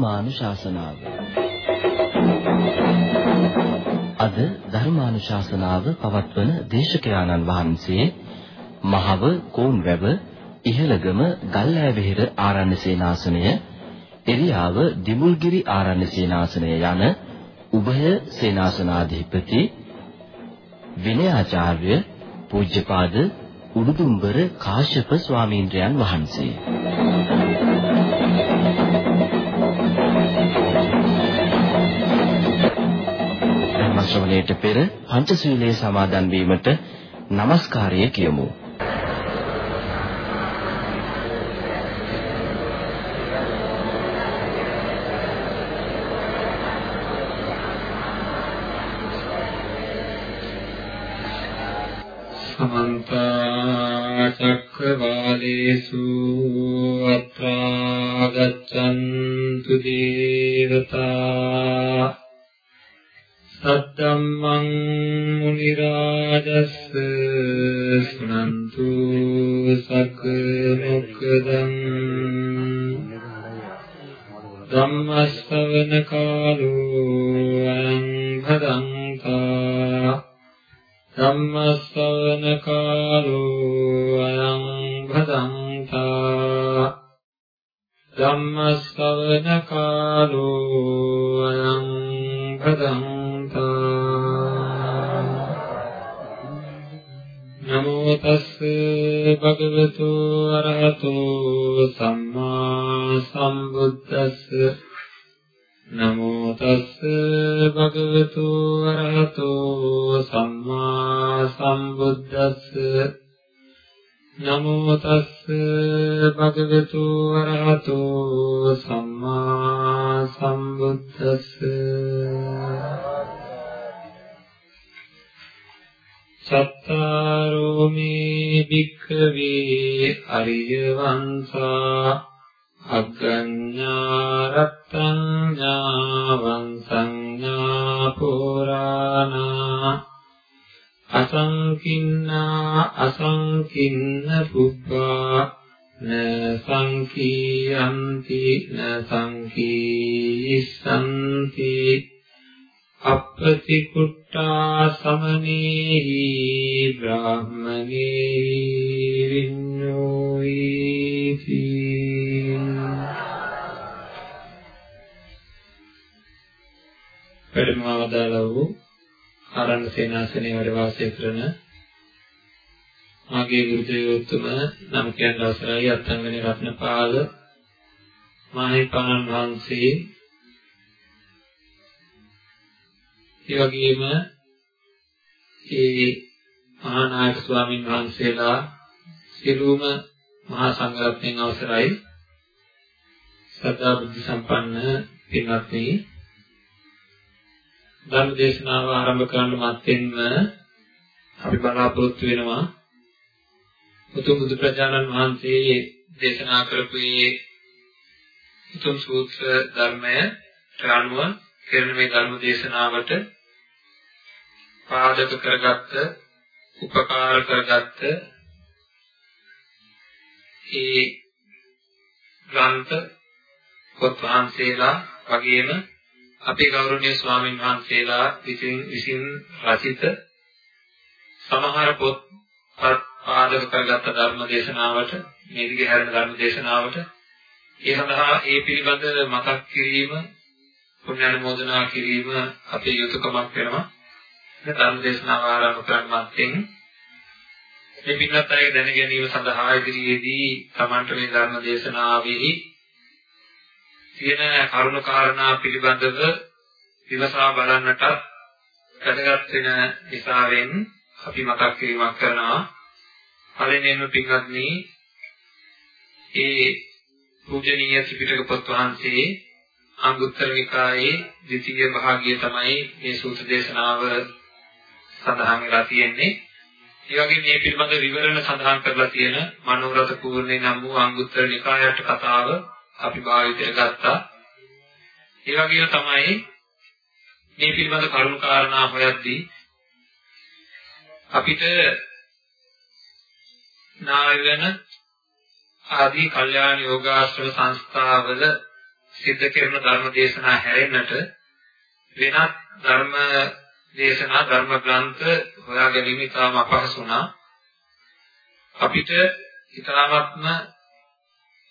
ධර්මානුශාසනාව. අද ධර්මානුශාසනාව පවත්වන දේශකයාණන් වහන්සේ මහව කෝන්වැව ඉහළගම ගල්ලෑවිහෙර ආරණ්‍ය සේනාසනය එරියාව දිමුල්ගිරි ආරණ්‍ය සේනාසනය යන උභය සේනාසනාධිපති විනයාචාර්ය පූජ්‍යපාද උඩුදුම්බර කාශ්‍යප ස්වාමීන්ද්‍රයන් වහන්සේ. ශ්‍රවණයට පෙර පංචශීලයේ සමාදන් වීමට নমස්කාරය කියමු. සමන්ත චක්කවාලේසු ධම්මස්සවන කාලෝ අයං භදංතා ධම්මස්සවන කාලෝ අයං භදංතා ධම්මස්සවන කාලෝ අයං භදංතා නමෝ තස් භගවතු අරහතෝ සම්මා සම්බුද්දස්ස නමෝ තස් භගවතු අරහතෝ සම්මා සම්බුද්දස්ස නමෝ තස් භගවතු අරහතෝ සම්මා සම්බුද්දස්ස සත්තාරෝ මේ භික්ඛවේ අරිය වංසා අග්ගඤ්ඤා රත්තං ඥාවං සංඥා පුරාණා අසංකින්නා අසංකින්න පුබ්බා න සංකීයන්ති න සංකීස්සන්ති අප්පතිකුට්ටා සමනේහි බ්‍රාහ්මනේ විඤ්ඤෝයිති වැඩමවදාල වූ ආරණ්‍ය සේනාසනයේ වැඩ වාසය කරන මාගේ ගුරු දේවෝත්තම නම් කියන අවසරයි අත්ංගනේ රත්නපාල මාහිපාණන් වහන්සේ. ඒ වගේම ඒ මහා නායක ස්වාමීන් වහන්සේලා සිළුම මහා සංඝරත්නයන් අවසරයි. සදා බුද්ධ සම්පන්න පින්වත්නි ධර්ම දේශනාව ආරම්භ කරන්න මත්තෙන්ම අපි බලාපොරොත්තු වෙනවා. උතුම් බුදු ප්‍රජානන් වහන්සේ දේශනා කරපු මේ උතුම් සූත්‍ර ධර්මය අනුව කරන මේ ධර්ම දේශනාවට පාදක කරගත්ත උපකාර කරගත්ත ඒ ග්‍රන්ථ පොත් වහන්සේලා වගේම අපේ ගෞරවනීය ස්වාමින් වහන්සේලා විසින් විසින් රචිත සමහර පොත් පාදක කරගත්ත ධර්ම දේශනාවට මේ දිගේ හැරෙන ධර්ම දේශනාවට ඒ සඳහා ඒ පිළිබඳ මතක් කිරීම පුණ්‍යානුමෝදනා කිරීම අපේ යුතුයකමක් වෙනවා. ධර්ම දේශනාව ආරම්භ කරන්නත්ෙන් මේ පින්වත් අය දැන ගැනීම සඳහා ඉදිරියේදී Tamanට මේ ධර්ම දේශනාවෙහි තියෙන කරුණු කාරණා පිළිබඳව විමසා බලන්නට වැදගත් වෙන නිසාවෙන් අපි මතක් කිරීමක් කරනවා පළවෙනිම පින්වත්නි ඒ පූජනීය ත්‍රිපිටක පොත් වහන්සේ අංගුත්තර නිකායේ ද්විතීය භාගය තමයි මේ සූත්‍ර දේශනාව සඳහන් වෙලා තියෙන්නේ. ඒ වගේම මේ පිළිබඳ විවරණ සඳහන් කරලා තියෙන මනෝරත පූර්ණේ නම් වූ අංගුත්තර නිකායට කතාව අපි භාවිතයට ගත්තා. ඒ වගේම තමයි මේ පිළිබඳ කරුණු කාරණා හොයද්දී අපිට නායවන ආදී කල්යාණ යෝගාශ්‍රම සංස්ථාවල සිද්ධ කරන ධර්ම දේශනා හැරෙන්නට වෙනත් ධර්ම දේශනා ධර්ම ග්‍රන්ථ හොයා ගැනීම ඉතාම අපහසු වුණා. අපිට ඉතාමත්ම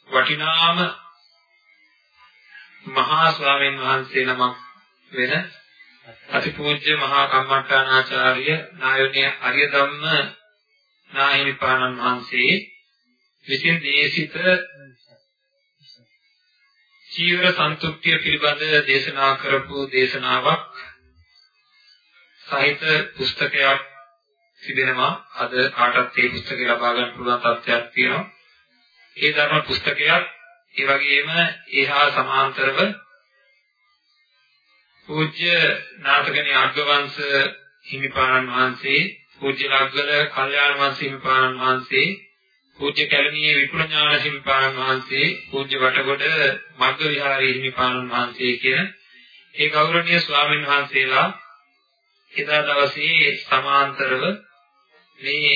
වටිනාම මහා ස්වාමීන් වහන්සේ නමක් වෙන අතිපූජ්‍ය මහා කම්මට්ටානාචාර්ය නායෝනිය අරිය ධම්ම නාහිමිපාණන් වහන්සේ විසින් දේශිත චීවර සන්තුෂ්ටිය පිළිබඳ දේශනා කරපු දේශනාවක් සහිත පුස්තකයක් තිබෙනවා. අද කාටත් මේ පුස්තකය ලබා ගන්න පුළුවන් තත්ත්වයක් තියෙනවා. ඒ ධර්ම පුස්තකයක් ඒ වගේම ඒහා සමාන්තරව පූජ්‍ය නාථගණී අග්ගවංශ හිමිපාණන් වහන්සේ පූජ්‍ය ලග්ගල කල්යාණ වංශ හිමිපාණන් වහන්සේ පූජ්‍ය කැලණියේ විපුල ඥාන හිමිපාණන් වහන්සේ පූජ්‍ය වටගොඩ මග්ග විහාරයේ හිමිපාණන් වහන්සේ කියන ඒ ගෞරවනීය ස්වාමීන් වහන්සේලා එදා දවසේ සමාන්තරව මේ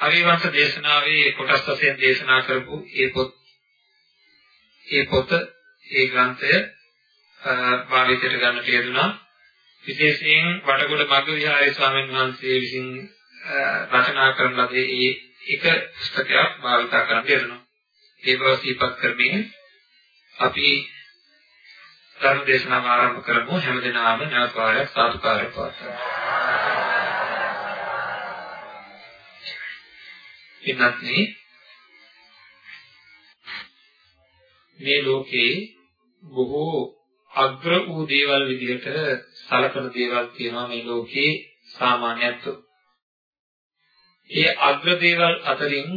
හරිවංශ දේශනාවේ කොටස් වශයෙන් දේශනා කරපු ඒ පොත් ඒ පොත ඒ ග්‍රන්ථය භාවිතයට ගන්නට යෙදුනා විශේෂයෙන් වටගොඩ මග්ග විහාරයේ ස්වාමීන් වහන්සේ විසින් රචනා කරන ලද ඒ එක පුස්තකයක් භාවිත කරන්න යෙදුණා. ඒ බව සිහිපත් කරමින් අපි ධර්ම දේශනාව ආරම්භ කරමු හැමදෙනාම නැවත වාරයක් සාදුකාරයක් පවත්වමු. ඉන්නත්නි මේ ලෝකේ බොහෝ අග්‍ර වූ දේවල් විදිහට සලකන දේවල් තියෙනවා මේ ලෝකේ සාමාන්‍යත්ව. ඒ අග්‍ර දේවල් අතරින්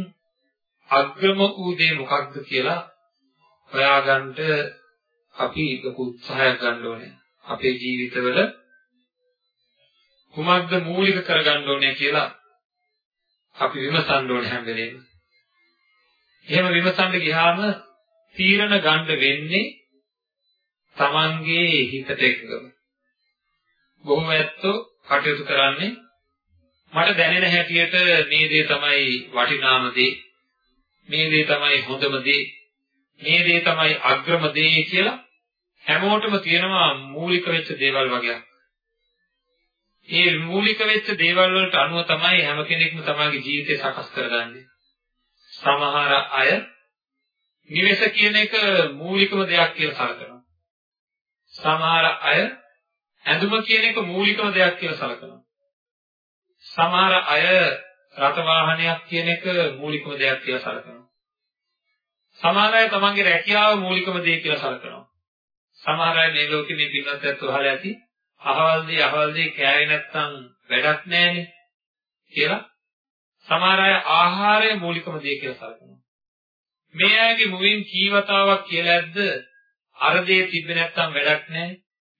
අග්‍රම වූ දේ මොකක්ද කියලා හොයාගන්න අපි ලොකු උත්සාහයක් ගන්න ඕනේ. අපේ ජීවිතවල කුමක්ද මූලික කරගන්න ඕනේ කියලා අපි විමසන්න ඕනේ හැම වෙලේම. එහෙම විමසන්න ගියාම තීරණ ගන්න වෙන්නේ Tamanගේ හිතට එකගම. බොහොම ඇත්තෝ කටයුතු කරන්නේ මට දැනෙන හැටියට මේ දේ තමයි වටිනාම දේ. මේ දේ තමයි හොඳම දේ. මේ දේ තමයි අග්‍රම දේ කියලා හැමෝටම තියෙනවා මූලික වෙච්ච දේවල් වගේක්. ඒ මූලික වෙච්ච දේවල් වලට අනුව තමයි හැම කෙනෙක්ම තමයිගේ ජීවිතය සකස් කරගන්නේ. සමහර අය නිවෙස කියන එක මූලිකම දෙයක් කියලා සලකනවා. සමහර අය ඇඳුම කියන එක මූලිකම දෙයක් කියලා සලකනවා. සමහර අය රත වාහනයක් කියන එක මූලිකම දෙයක් කියලා සලකනවා. සමහර අය තමන්ගේ රැකියාව මූලිකම දේ කියලා සලකනවා. සමහර අය මේ ලෝකෙ මේ පින්නත් ඇත්ත අහලා ඇති අහවල් දේ අහවල් දේ කෑවේ නැත්නම් වැඩක් නැහැනේ කියලා සමහර අය ආහාරය මූලිකම දේ කියලා සලකනවා. මේ අයගේ මුවින් කීවතාවක් කියලා ඇද්ද අර දේ තිබ්බේ නැත්නම් වැඩක් නැහැ.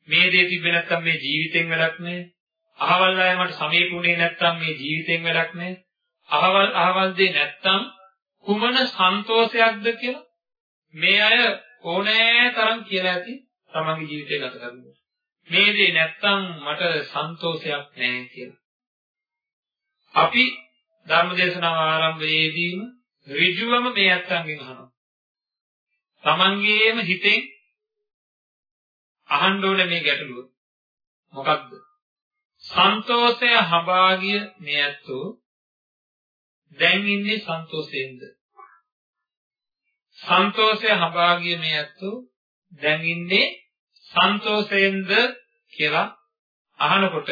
මේ දේ තිබ්බේ නැත්නම් මේ ජීවිතෙන් වැඩක් නැහැ. අහවල් අය මට සමීපුනේ නැත්නම් මේ ජීවිතෙන් වැඩක් නැහැ. අහවල් අහවල් දේ නැත්නම් කුමන සන්තෝෂයක්ද කියලා මේ අය ඕනෑ තරම් කියලා ඇති තමන්ගේ ජීවිතය ගත කරනවා. මේ දේ නැත්තම් මට සන්තෝෂයක් නැහැ කියලා. අපි ධර්මදේශනාව ආරම්භයේදීම ඍජුවම මේ අත්ංගෙන් අහනවා. තමන්ගේම හිතෙන් අහන්න ඕනේ මේ ගැටලුව. මොකක්ද? සන්තෝෂය හඹාගිය මේ ඇත්තෝ දැන් ඉන්නේ සන්තෝෂයෙන්ද? සන්තෝෂය හඹාගිය මේ ඇත්තෝ දැන් ඉන්නේ සන්තෝෂයෙන්ද කියලා අහනකොට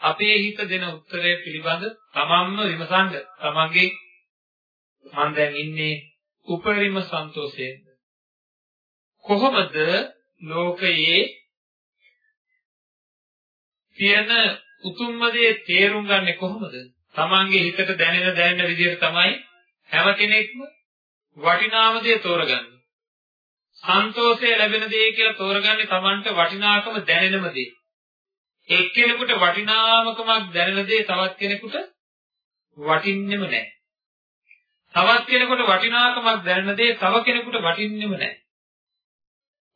අපේ හිත දෙන උත්තරය පිළිබඳ තමන්ම විමසන්න තමන්ගේ මම දැන් ඉන්නේ උපරිම සන්තෝෂයෙන්ද? කොහොමද ලෝකයේ තියෙන උතුම්ම දේ තේරුම් ගන්නෙ කොහොමද? තමන්ගේ හිතට දැනෙන දැනෙන විදිහට තමයි හැම කෙනෙක්ම වටිනාම දේ තෝරගන්නේ. සන්තෝෂය ලැබෙන දේ කියලා තෝරගන්නේ Tamanට වටිනාකම දැනෙනම දේ. එක්කෙනෙකුට වටිනාකමක් දැනෙන දේ තවත් කෙනෙකුට වටින්නෙම නැහැ. තවත් කෙනෙකුට වටිනාකමක් දැනෙන දේ තව කෙනෙකුට වටින්නෙම නැහැ.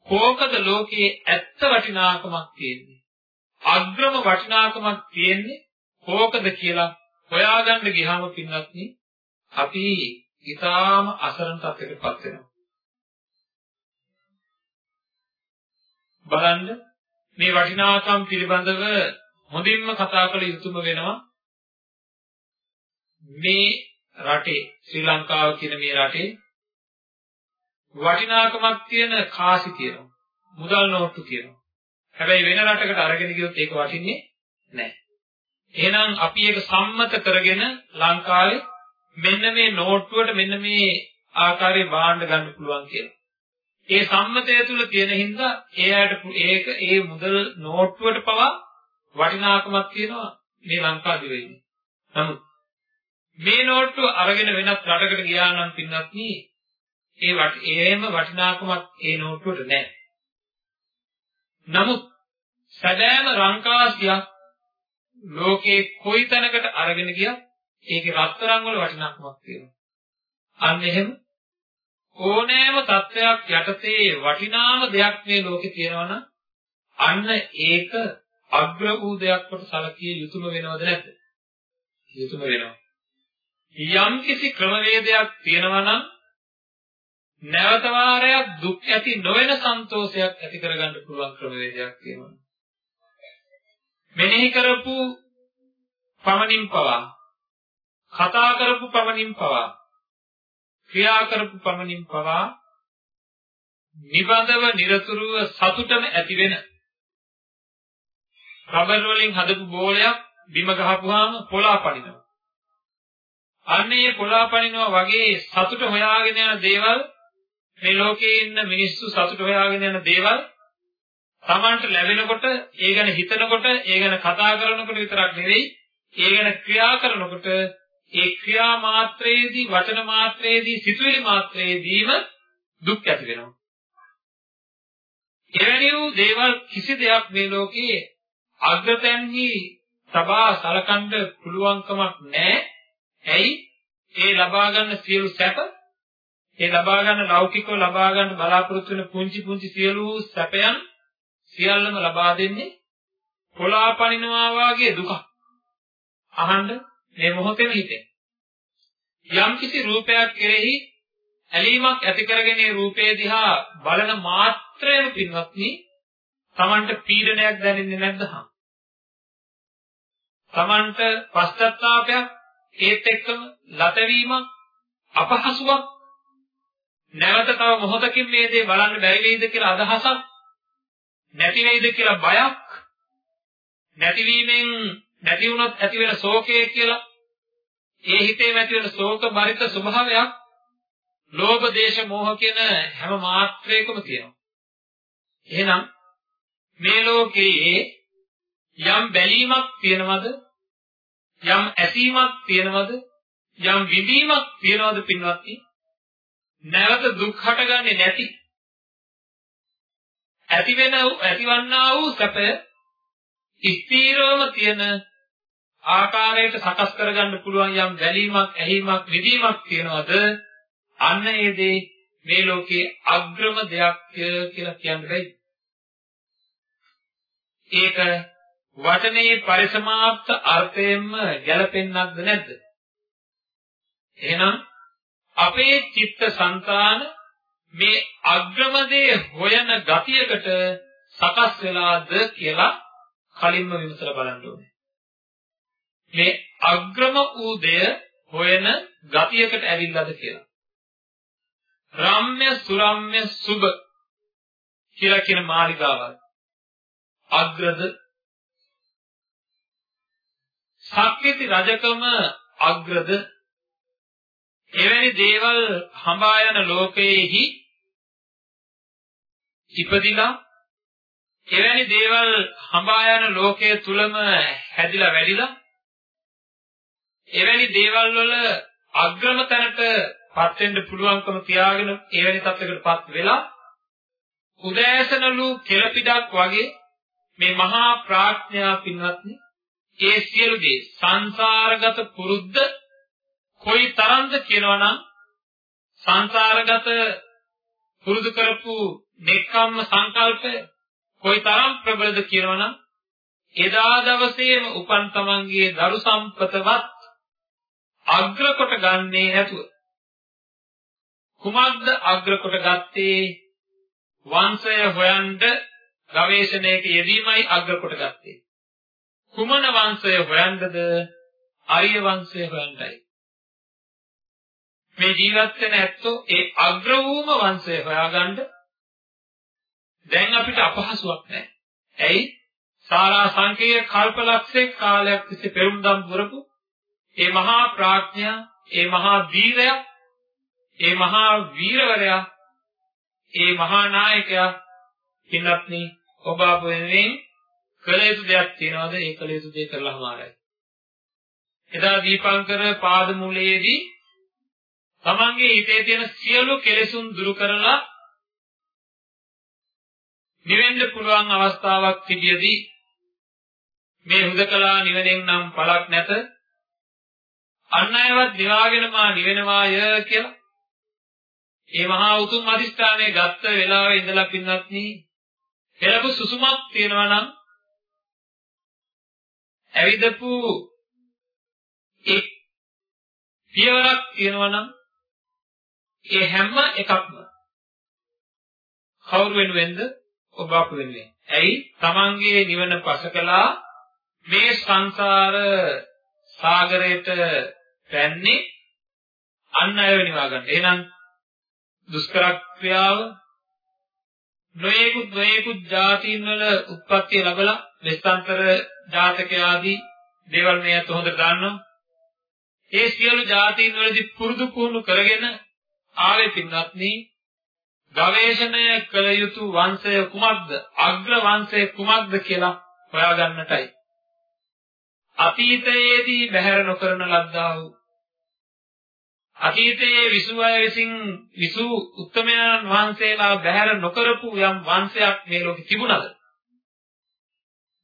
කෝකද ලෝකයේ ඇත්ත වටිනාකමක් තියෙන්නේ? අග්‍රම වටිනාකමක් තියෙන්නේ කෝකද කියලා හොයාගන්න ගියාම පින්වත්නි අපි ඊටාම අසරණ තත්යකටපත් වෙනවා. බලන්න මේ වටිනාකම් පිළිබඳව හොඳින්ම කතා කළ යුතුම වෙනවා. මේ රටේ ශ්‍රී ලංකාව කියන මේ රටේ වටිනාකමක් තියෙන කාසි තියෙනවා. මුදල් නෝට්ටු තියෙනවා. හැබැයි වෙන රටකට අරගෙන ගියොත් ඒක වටින්නේ නැහැ. එහෙනම් අපි ඒක සම්මත කරගෙන ලංකාවේ මෙන්න මේ නෝට්ටුවට මෙන්න මේ ආකාරයේ භාණ්ඩ ගන්න පුළුවන් කියලා. ඒ සම්මතය තුල තියෙන හින්දා එයාට ඒක ඒ මුදල් නෝට්ටුවට පවා වටිනාකමක් තියෙනවා මේ ලංකාවේ වෙන්නේ. නමුත් මේ නෝට්ටුව අරගෙන වෙනත් රටකට ගියා නම් පින්නත් නී ඒ වට ඒම වටිනාකමක් ඒ නෝට්ටුවට නැහැ. නමුත් සැබෑම රංකාසියක් ලෝකේ කොයි තැනකට අරගෙන ගියත් ඒකේ රත්තරන් වල වටිනාකමක් තියෙනවා. අන්න එහෙම ඕනෑම තත්වයක් යටතේ වටිනාම දෙයක් මේ ලෝකේ තියෙනවා අන්න ඒක අග්‍ර වූ දෙයක් කොට සැලකිය යුතුම වෙනවද නැද්ද? යුතුම වෙනවා. යම් කිසි ක්‍රමවේදයක් තියෙනවා නම් නැවත වාරයක් දුක් ඇති නොවන සන්තෝෂයක් ඇති කරගන්න පුළුවන් ක්‍රමවේදයක් තියෙනවා. මෙනෙහි කරපු පමණින් පවා කතා කරපු පමණින් පවා ක්‍රියා කරපු පමණින් පවා නිබඳව নিরතුරුව සතුටම ඇති වෙන රබර් වලින් හදපු බෝලයක් බිම ගහපුවාම පොලා පනිනවා. අන්නේ පොලා පනිනවා වගේ සතුට හොයාගෙන යන දේවල් මේ ලෝකේ ඉන්න මිනිස්සු සතුට හොයාගෙන යන දේවල් Tamanට ලැබෙනකොට ඒ ගැන හිතනකොට ඒ ගැන කතා කරනකොට විතරක් නෙවෙයි ඒ ගැන ක්‍රියා කරනකොට ඒ ක්‍රියා මාත්‍රයේදී වචන මාත්‍රයේදී සිතුවිලි මාත්‍රයේදීම දුක් ඇති වෙනවා. එවැනි වූ දේවල් කිසි දෙයක් මේ ලෝකයේ අග්‍රතැන්හි සබා සලකන්න පුළුවන්කමක් නැහැ. ඇයි? ඒ ලබා ගන්න සියලු සැප ඒ ලබා ගන්න ලෞකිකව ලබා ගන්න බලාපොරොත්තු වෙන පුංචි පුංචි සියලු සැපයන් සියල්ලම ලබා දෙන්නේ කොලාපනිනවා වාගේ දුක. අහන්න මේ මොහොතේම හිතෙන්. යම් කිසි රූපයක් කෙරෙහි ඇලීමක් ඇති කරගෙන ඒ රූපේ දිහා බලන මාත්‍රයෙන් පින්වත්නි Tamanට පීඩනයක් දැනෙන්නේ නැද්ද හා? Tamanට පශ්චත්තාපයක් ඒත් එක්කම ලතවීමක් අපහසුයක් නැවත තව මොහොතකින් මේ දේ බලන්න බැරි වෙයිද කියලා අදහසක් නැති වෙයිද කියලා බයක් නැතිවීමෙන් නැති වුණොත් ඇති වෙන ශෝකය කියලා ඒ හිතේ ඇති වෙන ශෝක බරිත ස්වභාවයක් ලෝභ දේශ මොහ කියන හැම මාත්‍රයකම තියෙනවා. එහෙනම් මේ ලෝකයේ යම් බැලීමක් තියෙනවද? යම් ඇසීමක් තියෙනවද? යම් විඳීමක් තියෙනවද පින්වත්නි? නැවත දුක් හටගන්නේ නැති ඇති වෙන ඇතිවන්නා වූ සැපය ස්ථීරවම තියෙන ආකාරයට සකස් කරගන්න පුළුවන් යම් බැලීමක් ඇහිීමක් විදීමක් තියනවද? අන්න ඒ දේ මේ ලෝකේ අග්‍රම දෙයක් කියලා කියන්න බැයි ඒක වචනේ පරිසමාප්ත අර්ථයෙන්ම ගැලපෙන්නක්ද නැද්ද? එහෙනම් අපේ චිත්ත සංතාන මේ අග්‍රමදේ හොයන ගතියකට සකස් වෙලාද කියලා කලින්ම විමසලා බලන්න ඕනේ. මේ අග්‍රම වූ දෙය හොයන ගතියකට ඇවිල්ලාද කියලා. රම්‍ය සුරම්‍ය සුබ කියලා කියන මාලිගාවල් අග්‍රද සක්විති රජකම අග්‍රද එවැනි දේවල් හඹා යන ලෝකයේහි ඉපදිලා එවැනි දේවල් හඹා යන ලෝකයේ තුලම හැදිලා වැඩිලා එවැනි දේවල් වල අග්‍රම තැනට පත් වෙන්න පුළුවන්කම තියාගෙන එවැනි තත්යකටපත් වෙලා උදෑසනලු කෙලපිඩක් වගේ මේ මහා ප්‍රඥා පින්වත්නි ඒ සියලු දේ සංසාරගත පුරුද්ද කොයි තරම්ද කියනවනම් සංසාරගත පුරුදු කරපු නෙක්ඛම්ම සංකල්පය කොයි තරම් ප්‍රබලද කියනවනම් එදා දවසේම උපන් තමන්ගේ දරු සම්පතවත් අග්‍ර කොට ගන්නේ නැතුව කුමක්ද අග්‍ර කොට ගත්තේ වංශය හොයන්ඩ ගවේෂණයක යෙදීමයි අග්‍ර කොට ගත්තේ. කුමන වංශය හොයන්නද? ආර්ය වංශය හොයන්නයි. මේ ජීවත් වෙන ඇත්තෝ ඒ අග්‍ර වූම වංශය හොයාගන්න දැන් අපිට අපහසුයක් නැහැ. ඇයි? සාරා සංකේය කල්පලක්ෂේ කාලයක් තිස්සේ පෙරුම්දම් පුරපු ඒ මහා ප්‍රඥා, ඒ මහා වීරයා, ඒ මහා වීරවරයා, ඒ මහා ਨਾයකයා කිනත්නි ඔබ අප වෙනුවෙන් කළ යුතු දෙයක් තියනවාද? ඒ කළ යුතු දේ කරලාම ආරයි. එදා දීපංකර පාදමූලයේදී තමන්ගේ හිතේ තියෙන සියලු කෙලෙසුන් දුරු කරලා නිවෙන්න පුළුවන් අවස්ථාවක් තිබියදී මේ හුදකලා නිවෙනෙන් නම් පළක් නැත අන් අයවත් නිවාගෙන මා නිවෙනවාය කියලා ඒ මහා උතුම් අදිස්ථානයේ ගත්ත වෙලාවේ ඉඳලා පින්නත් නී පෙරපු සුසුමක් තියෙනවා නම් ඇවිදපු එක් පියවරක් තියෙනවා නම් ඒ හැම එකක්ම කවුරු වෙනුවෙන්ද ඔබ අප වෙනුවෙන්. ඇයි? තමන්ගේ නිවන පසකලා මේ සංසාර සාගරයට පැන්නේ අන් අය වෙනවා ගන්න. එහෙනම් දුෂ්කර ක්‍රියාව නොයෙකුත් නොයෙකුත් જાතීන් වල උත්පත්ති ලැබලා වෙස්තන්තර ජාතක ආදී දේවල් මේ අත හොඳට දන්නවා. ඒ සියලු જાතීන් වලදී පුරුදු පුහුණු කරගෙන ආවේ පින්වත්නි ගවේෂණය කළ යුතු වංශය කුමක්ද? අග්‍ර වංශය කුමක්ද කියලා හොයාගන්නටයි. අතීතයේදී බැහැර නොකරන ලද්දා වූ අතීතයේ විසු අය විසින් විසු උත්තමයන් වහන්සේලා බැහැර නොකරපු යම් වංශයක් මේ ලෝකෙ තිබුණද?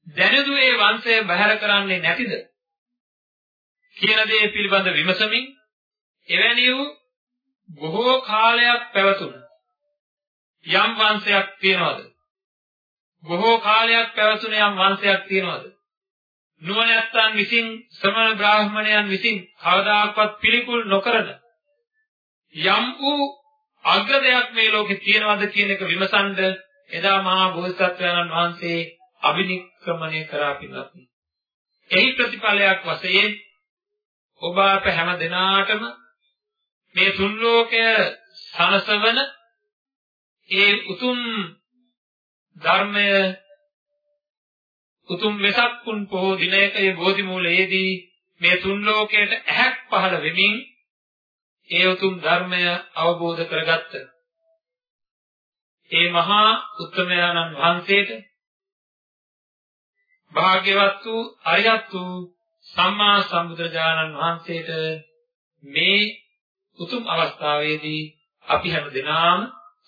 දැනුදු ඒ වංශය බැහැර කරන්නේ නැතිද? කියන දේ පිළිබඳ විමසමින් එවැනි වූ බොහෝ කාලයක් පැවතුන යම් වංශයක් තියනවාද? බොහෝ කාලයක් පැවතුන යම් වංශයක් තියනවාද? නුවණැත්තන් විසින් සමන බ්‍රාහ්මණයන් විසින් කවදාකවත් පිළිකුල් නොකරන යම් වූ අග්‍ර දෙයක් මේ ලෝකේ තියනවාද කියන එක විමසන්ද එදා මහා බෝසත්වයන්න් වහන්සේ අභිනික්‍රමණය කරා පිළිගත්. එහි ප්‍රතිඵලයක් වශයෙන් ඔබ අප හැම දිනාටම මේ තුන් ලෝකය සනසවන ඒ උතුම් ධර්මය උතුම් වෙසක් පුන් පොහෝ දිනයක ඒ බෝධි මූලයේදී මේ තුන් ලෝකයට ඇහැක් පහළ වෙමින් ඒ උතුම් ධර්මය අවබෝධ කරගත්ත ඒ මහා උත්තමයාණන් වහන්සේට භාග්‍යවත් වූ අරියත් වූ සම්මා සම්බුදුරජාණන් වහන්සේට මේ උතුම් අවස්ථාවේදී අපි හැම දිනාම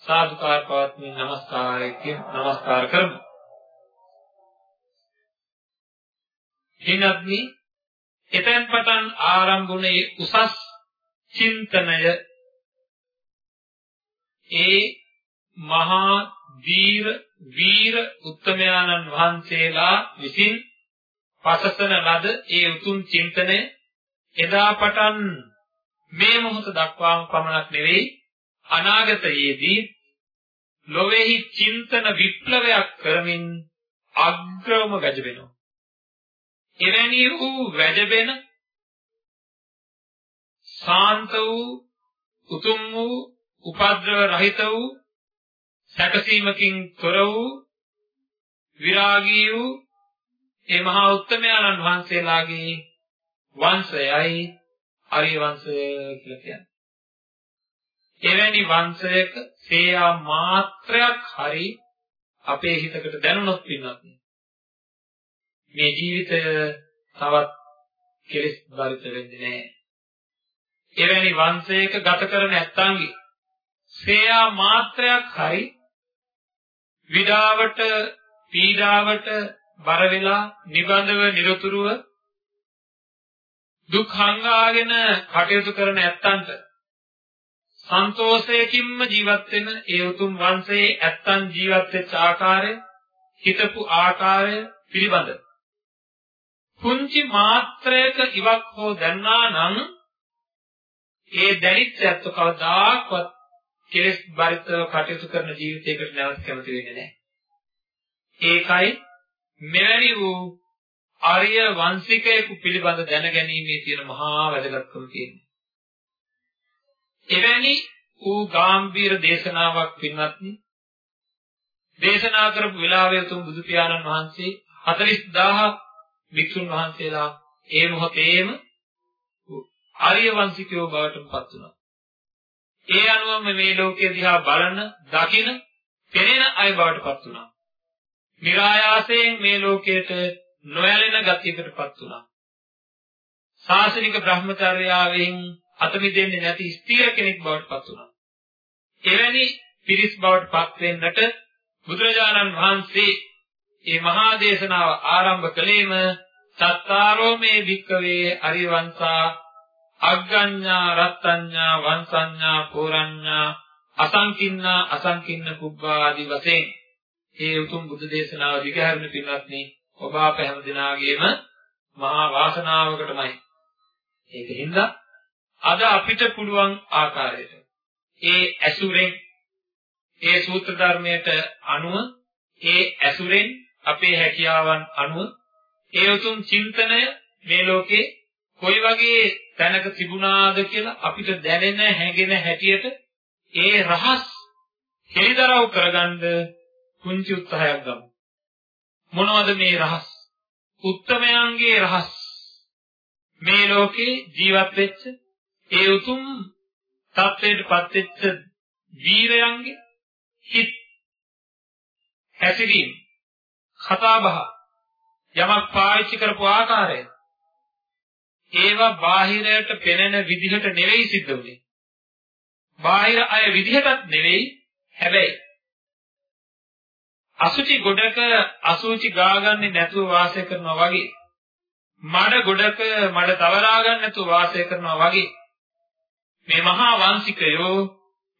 සාදුකාර පවත්මින් নমස්කාරය කියන নমස්කාර කරමු. එනත්නි එතෙන් පටන් ආරම්භුනේ උසස් චින්තනය ඒ මහා වීර වීර උත්තමයාණන් වහන්සේලා විසින් පසසන ලද ඒ උතුම් චින්තනය එදා පටන් මේ මොහොත දක්වාම පමණක් නෙවෙයි අනාගතයේදී ලොවේහි චින්තන විප්ලවයක් කරමින් අග්‍රවම වැජබෙනවා. එවැනි වූ වැජබෙන සාන්ත වූ උතුම් වූ උපද්‍රව රහිත වූ සැකසීමකින් තොර වූ විරාගී වූ ඒ මහා උත්තමයන්න් වහන්සේලාගේ වංශයයි ආර්ය වංශය කියලා කියන්නේ. එවැනි වංශයක සේයා මාත්‍රයක් හරි අපේ හිතකට දැනුණොත් පින්නත් මේ ජීවිතය තවත් කෙලෙස් බරිත වෙන්නේ නැහැ. එවැනි වංශයක ගත කරන ඇත්තන්ගේ සේයා මාත්‍රයක් හරි විඩාවට පීඩාවට බර වෙලා නිබඳව নিরතුරුව දුක් හංගාගෙන කටයුතු කරන ඇත්තන්ට සන්තෝෂයකින්ම ජීවත් වෙන ඒ උතුම් වංශයේ ඇත්තන් ජීවත් වෙච්ච ආකාරය හිතපු ආකාරය පිළිබඳ. පුංචි මාත්‍රයක ඉවක් හෝ දැන්නා නම් ඒ දැනිච්ච ඇත්ත කවදාකවත් කෙලෙස් බරිතව කටයුතු කරන ජීවිතයකට නැවත කැමති වෙන්නේ නැහැ. ඒකයි මෙවැනි වූ ආර්ය වංශිකයෙකු පිළිබඳ දැනගැනීමේ තියෙන මහා වැදගත්කම තියෙනවා. එවැනි වූ ගාම්භීර දේශනාවක් පින්වත්නි දේශනා කරපු වෙලාවේ තුන් බුදු පියාණන් වහන්සේ 40000 භික්ෂුන් වහන්සේලා ඒ මොහොතේම ආර්ය වංශිකයෝ බවට පත් වුණා. ඒ අනුවම මේ ලෝකයේ දිහා බලන, දකින, පෙනෙන අය බවට පත් වුණා. નિરાයාසයෙන් මේ ලෝකයට නොයැලෙන ගතියකට පත් වුණා. ශාසනික බ්‍රහ්මචර්යාවෙන් අත මිදෙන්නේ නැති ස්ථීර කෙනෙක් බවට පත් වුණා. එවැනි පිරිස් බවට පත් වෙන්නට බුදුරජාණන් වහන්සේ මේ මහා දේශනාව ආරම්භ කළේම සත්තාරෝ මේ භික්කවේ අරිවංසා අග්ගඤ්ඤා රත්ත්‍ඤ්ඤා වංසඤ්ඤා පෝරඤ්ඤා අසංකින්නා අසංකින්න කුබ්බා ආදි වශයෙන් මේ උතුම් බුදු දේශනාව දිගහැරෙන පින්වත්නි ඔබ අප හැම දිනාගේම මහා වාසනාවකටමයි. ඒකින්ද අද අපිට පුළුවන් ආකාරයට ඒ ඇසුරෙන් ඒ සූත්‍ර ධර්මයට අනුව ඒ ඇසුරෙන් අපේ හැකියාවන් අනුව ඒ උතුම් චින්තනය මේ ලෝකේ කොයි වගේ තැනක තිබුණාද කියලා අපිට දැනෙන හැඟෙන හැටියට ඒ රහස් හෙළිදරව් කරගන්න කුංචි උත්සාහයක් ගමු. මොනවද මේ රහස්? උත්තමයන්ගේ රහස්. මේ ලෝකේ ජීවත් වෙච්ච ඒ උතුම් තත්ත්වයටපත් වෙච්ච වීරයන්ගේ හිත් හැසිරීම කතා බහ යමක් පාවිච්චි කරපු ආකාරය ඒවා බාහිරයට පෙනෙන විදිහට නෙවෙයි සිද්ධ වෙන්නේ. බාහිර අය විදිහටත් නෙවෙයි හැබැයි අසුචි ගොඩක අසුචි ගාගන්නේ නැතුව වාසය කරනවා වගේ. මඩ ගොඩක මඩ තවරා ගන්න නැතුව වාසය කරනවා වගේ. මේ මහා වංශිකයෝ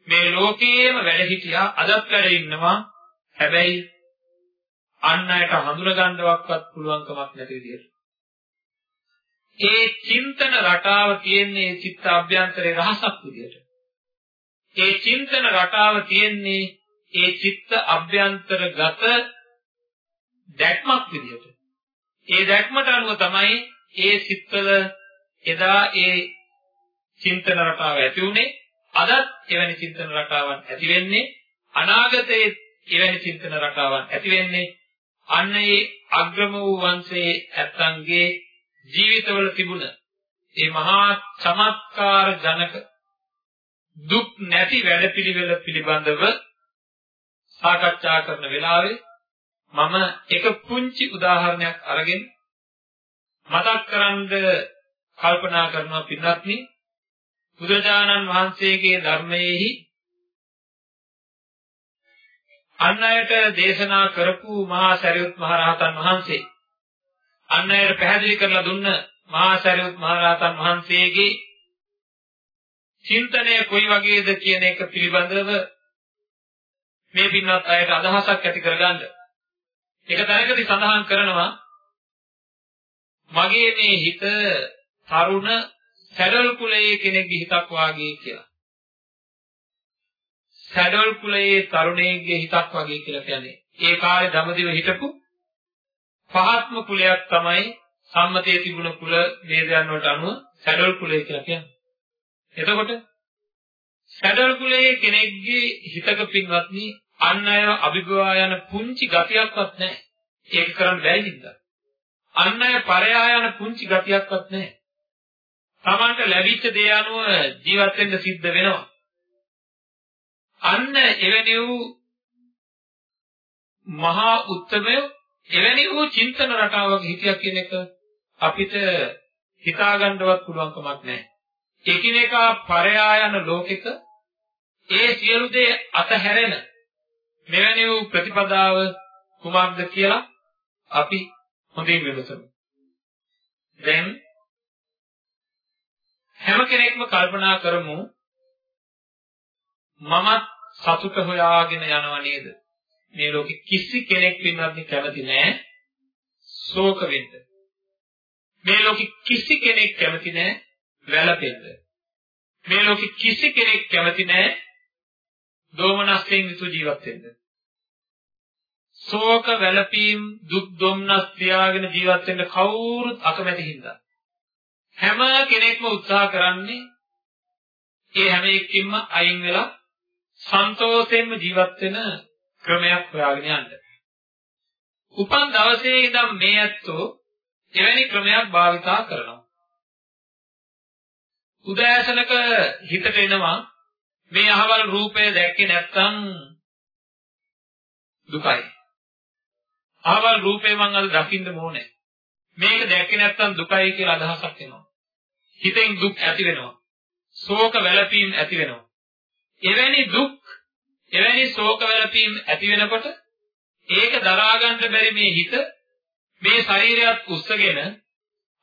මේ ලෝකයේම වැඩ හිටියා අදත් වැඩ ඉන්නවා. හැබැයි අන් අයට හඳුනගන්නවක්වත් පුළුවන් කමක් නැති විදිහට. ඒ චින්තන රටාව තියෙන්නේ චිත්ත අභ්‍යන්තරේ රහසක් විදිහට. ඒ චින්තන රටාව තියෙන්නේ ඒ චිත්ත අභ්‍යන්තරගත දැක්මක් විදිහට. ඒ දැක්මට අනුව තමයි ඒ සිත්වල එදා ඒ චින්තන රටාව ඇති උනේ අදත් එවැනි චින්තන රටාවන් ඇති වෙන්නේ අනාගතයේ එවැනි චින්තන රටාවන් ඇති වෙන්නේ අන්න ඒ අග්‍රම වූ වංශයේ ඇත්තන්ගේ ජීවිතවල තිබුණ මේ මහා චමත්කාර ජනක දුක් නැති වැඩපිළිවෙල පිළිබඳව සාකච්ඡා කරන වෙලාවේ මම එක පුංචි උදාහරණයක් අරගෙන මතක් කරන්ද කල්පනා කරනවා පින්වත්නි. බුදුරජාණන් වහන්සේගේ ධර්මයේහි අන් අයට දේශනා කරපු මහා සරියුත් මහ රහතන් වහන්සේ අන් අයට පැහැදිලි කරලා දුන්න මහා සරියුත් මහ රහතන් වහන්සේගේ චින්තනය කොයි වගේද කියන එක පිළිබඳව මේ පින්වත් අයට අදහසක් ඇති කරගන්න. එක තැනකදී සඳහන් කරනවා මගේ මේ හිත තරුණ සැඩල් කුලයේ කෙනෙක්ගේ හිතක් වාගේ කියලා. සැඩල් කුලයේ තරුණයෙක්ගේ හිතක් වාගේ කියලා කියන්නේ. ඒ කාලේ දඹදිව හිටපු පහත්ම කුලයක් තමයි සම්මතයේ තිබුණ කුල වේදයන් වලට අනුව සැඩල් කුලය කියලා කියන්නේ. එතකොට සැඩල් කුලයේ කෙනෙක්ගේ හිතක පින්වත්නි අන් අය අභිභවා යන පුංචි ගතියක්වත් නැහැ. ඒක කරන්න බැරි නිසා. අන් අය පරයා යන පුංචි ගතියක්වත් නැහැ. Tamanට ලැබිච්ච දේ අනුව ජීවත් වෙන්න සිද්ධ වෙනවා. අන්න එවැනි වූ මහා උත්තරය එවැනි වූ චින්තන රටාවක හිතියක් කියන එක අපිට හිතාගන්නවත් පුළුවන් කමක් නැහැ. එකිනෙකා පරයා යන ලෝකෙක ඒ සියලු දේ අතහැරෙන මෙවැනි වූ ප්‍රතිපදාව කුමක්ද කියලා අපි හොඳින් විමසමු. දැන් හැම කෙනෙක්ම කල්පනා කරමු මමත් සතුට හොයාගෙන යනව නේද? මේ ලෝකෙ කිසි කෙනෙක් පින්වත්නි කැමති නෑ ශෝක වෙන්න. මේ ලෝකෙ කිසි කෙනෙක් කැමති නෑ වැළපෙන්න. මේ ලෝකෙ කිසි කෙනෙක් කැමති නෑ දෝමනස්යෙන් යුතු ජීවත් වෙන්න. ශෝක වැළපීම් දුක් දුම්නස් තියාගෙන ජීවත් වෙන්න කවුරුත් අකමැති හින්දා හැම කෙනෙක්ම උත්සාහ කරන්නේ ඒ හැම එකකින්ම අයින් වෙලා සන්තෝෂයෙන්ම ජීවත් වෙන ක්‍රමයක් හොයාගෙන යන්න. උපන් දවසේ ඉඳන් මේ ඇත්තෝ එවැනි ක්‍රමයක් භාවිතා කරනවා. උදෑසනක හිතට එනවා මේ අහවල් රූපය දැක්කේ නැත්නම් දුකයි. අහවල් රූපේ මං අද දකින්න ඕනේ. මේක දැක්කේ නැත්නම් දුකයි කියලා අදහසක් එනවා. හිතෙන් දුක් ඇති වෙනවා. ශෝක වැළපීම් ඇති වෙනවා. එවැනි දුක්, එවැනි ශෝක වැළපීම් ඇති වෙනකොට ඒක දරා ගන්න බැරි මේ හිත මේ ශරීරයත් උස්සගෙන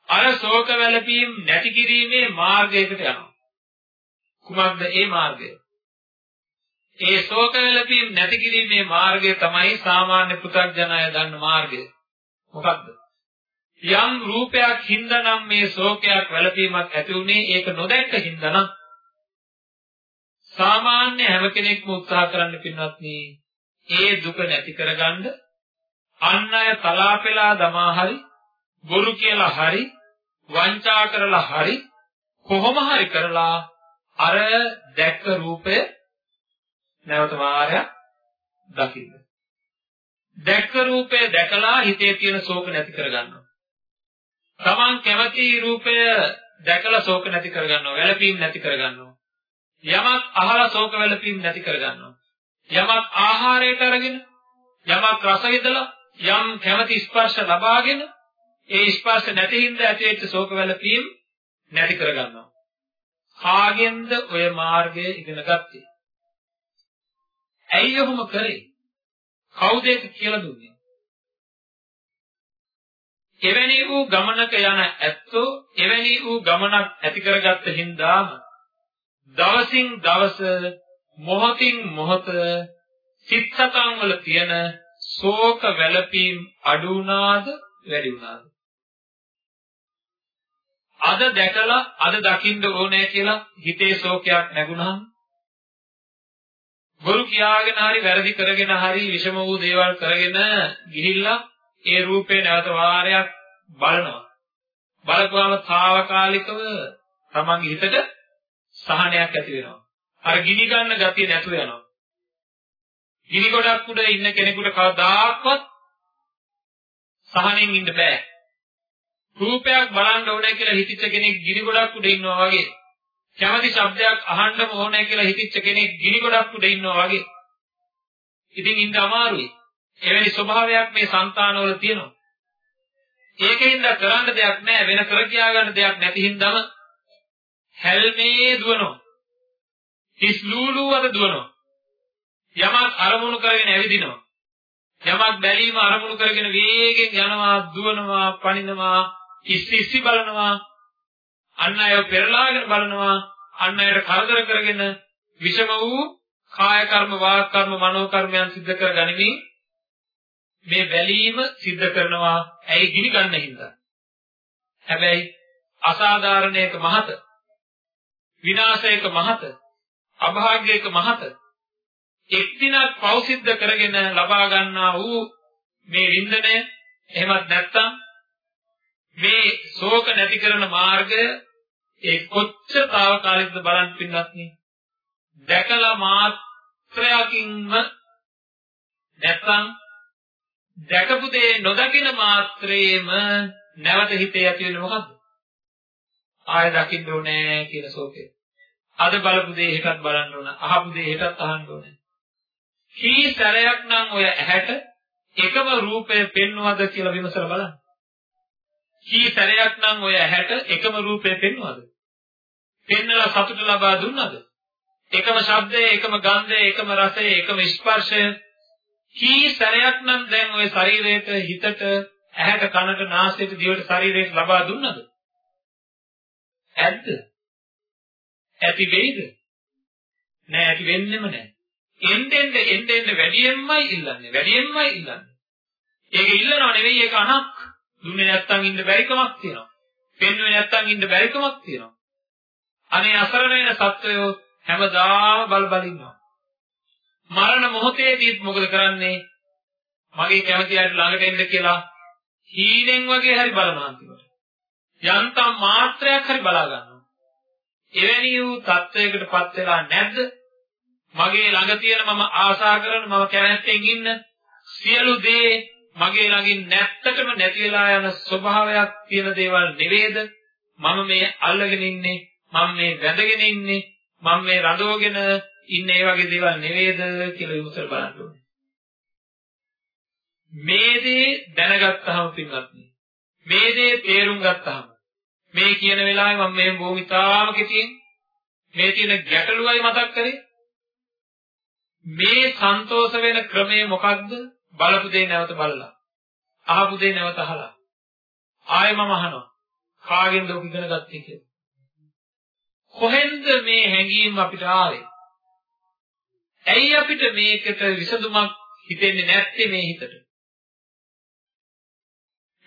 අර ශෝක වැළපීම් නැති කිරීමේ මාර්ගයකට යනවා. කුමක්ද ඒ මාර්ගය? ඒ ශෝක වැළපීම් නැති කිරීමේ මාර්ගය තමයි සාමාන්‍ය පුතග්ජනය දන්න මාර්ගය. මොකක්ද? යම් රූපයක් හින්දානම් මේ ශෝකයක් වැළපීමක් ඇති උනේ ඒක නොදැක්ක හින්දානම් සාමාන්‍ය හැම කෙනෙක්ම උත්සාහ කරන්න පින්වත්නි ඒ දුක නැති කරගන්න අන් අය තලාපෙලා දමා හරි බොරු කියලා හරි වංචා කරලා හරි කොහොම හරි කරලා අර දැක්ක රූපය නැවත වාරයක් දකින්න. දැක්ක රූපය දැකලා හිතේ තියෙන ශෝක නැති කරගන්නවා. Taman කැමති රූපය දැකලා ශෝක නැති කරගන්නවා, වැළපීම් නැති කරගන්නවා. යමක් අහලා ශෝක වැළපීම් නැති කරගන්නවා. යමක් ආහාරයට අරගෙන යමක් රස විඳලා යම් කැමති ස්පර්ශ ලබාගෙන ඒ ස්පර්ශ නැති හින්දා ඇතිවෙච්ච ශෝක වැළපීම් නැති කරගන්නවා. කාගෙන්ද ඔය මාර්ගය ඉගෙන ගත්තේ? ඇයි ඔහොම කරේ? කවුද ඒක කියලා දුන්නේ? එවැනි වූ ගමනක යන ඇත්තෝ එවැනි වූ ගමනක් ඇති කරගත්ත හින්දාම දවසින් දවස මොහොතින් මොහොත සිත්සතන් වල තියෙන ශෝක වැළපීම් අඩු වුණාද වැඩි වුණාද? අද දැකලා අද දකින්න ඕනේ කියලා හිතේ ශෝකයක් නැගුණාම? බොරු කියාගෙන හරි වැරදි කරගෙන හරි විෂම වූ දේවල් කරගෙන ගිහිල්ලා ඒ රූපේ නැවත වාරයක් බලනවා. බලපුවාම తాවකාලිකව තමන්ගේ හිතට සහනයක් ඇති වෙනවා අර ගිනි ගන්න ගතිය නැතුව යනවා ගිනි ගොඩක් උඩ ඉන්න කෙනෙකුට කවදාකවත් සහනෙන් ඉන්න බෑ රූපයක් බලන්න ඕනේ කියලා හිතිච්ච කෙනෙක් ගිනි ගොඩක් උඩ ඉන්නවා වගේ. කැමති ශබ්දයක් අහන්නම ඕනේ කියලා හිතිච්ච කෙනෙක් ගිනි ගොඩක් උඩ ඉන්නවා වගේ. ඉතින් ඉන්න අමාරුයි. එවැනි ස්වභාවයක් මේ సంతානවල තියෙනවා. ඒකෙන්ද කරන්න දෙයක් නැහැ වෙන කර කියා ගන්න දෙයක් නැති හින්දාම හැල්මේ දුවනවා. හිස් ලූලුවද දුවනවා. යමක් අරමුණු කරගෙන ඇවිදිනවා. යමක් බැලීම අරමුණු කරගෙන වේගෙන් යනවා, දුවනවා, පනිනවා, ඉස්සි ඉස්සි බලනවා අන් අයව පෙරලාගෙන බලනවා අන් අයට කරදර කරගෙන විෂම වූ කාය කර්ම වාග් කර්ම මනෝ කර්මයන් සිද්ධ කර ගනිමින් මේ බැලීම සිද්ධ කරනවා ඇයි ගිනි ගන්න හින්දා හැබැයි අසාධාරණයක මහත විනාශයක මහත අභාග්‍යයක මහත එක් දිනක් පෞ සිද්ධ කරගෙන ලබා ගන්නා වූ මේ වින්දනය එහෙමත් නැත්නම් මේ ශෝක නැති කරන මාර්ගය ඒ කොච්චර తాවකාලිකද බලන්න පින්නත් නේ දැකලා මාත්‍රයකින්ම නැත්නම් දැකපු දේ නොදකින මාත්‍රයේම නැවත හිතේ ඇති වෙන්නේ මොකද්ද? ආය දකින්න ඕනේ කියන ශෝකය අද බලපු දේ හෙටත් බලන්න ඕන අහපු දේ හෙටත් අහන්න ඕනේ කී සැරයක් නම් ඔය ඇහැට එකම රූපය පෙන්වවද කියලා විමසලා බලන්න කී සැරයක් නම් ඔය ඇහැට එකම රූපය පෙන්වනවද? පෙන්නලා සතුට ලබා දුන්නද? එකම ශබ්දය, එකම ගන්ධය, එකම රසය, එකම ස්පර්ශය කී සැරයක් නම් දැන් ඔය ශරීරයට, හිතට, ඇහැට, කනට, නාසයට, දිවට, ශරීරයට ලබා දුන්නද? ඇද්ද? ඇති වෙයිද? නෑ ඇති වෙන්නෙම නෑ. එන්නෙන් එන්නෙන් වැඩියෙන්මයි ඉල්ලන්නේ. වැඩියෙන්මයි ඉල්ලන්නේ. ඒක ඉල්ලනව නෙවෙයි ඒක අනක්. දුන්නේ නැත්තම් ඉන්න බැරිකමක් තියෙනවා. පෙන්වන්නේ නැත්තම් ඉන්න බැරිකමක් තියෙනවා. අනේ අසරණ වෙන සත්වයෝ හැමදාම බල බල ඉන්නවා. මරණ මොහොතේදීත් මොකද කරන්නේ? මගේ කැමති අයට ළඟට එන්න කියලා හීනෙන් වගේ හරි බලනවා අන්තිමට. යන්තම් මාත්‍රයක් හරි බලා ගන්නවා. එවැනි වූ තත්වයකටපත් වෙලා නැද්ද? මගේ ළඟ තියෙන මම ආශා කරන මම කැමැත්තෙන් ඉන්න සියලු දේ මගේ ළඟින් නැත්තටම නැති වෙලා යන ස්වභාවයක් තියෙන දේවල් නෙවෙයිද මම මේ අල්ලගෙන ඉන්නේ මම මේ වැඳගෙන ඉන්නේ මම මේ රඳවගෙන ඉන්න ඒ වගේ දේවල් නෙවෙයිද කියලා විමසලා බලන්න ඕනේ මේ දේ දැනගත්තාම පින්වත්නි මේ දේ තේරුම් ගත්තාම මේ කියන වෙලාවේ මම මේ භූමිතාවම කෙටියෙන් මේ තියෙන ගැටලුවයි මතක් කරේ. මේ සන්තෝෂ වෙන ක්‍රමය මොකක්ද? බලපු දේ නැවත බලලා. අහපු දේ නැවත අහලා. ආයෙ මම අහනවා. කාගෙන්ද ඔක ඉගෙන ගත්තේ කියලා? කොහෙන්ද මේ හැඟීම් අපිට ආවේ? ඇයි අපිට මේකට විසඳුමක් හිතෙන්නේ නැත්තේ මේ හිතට?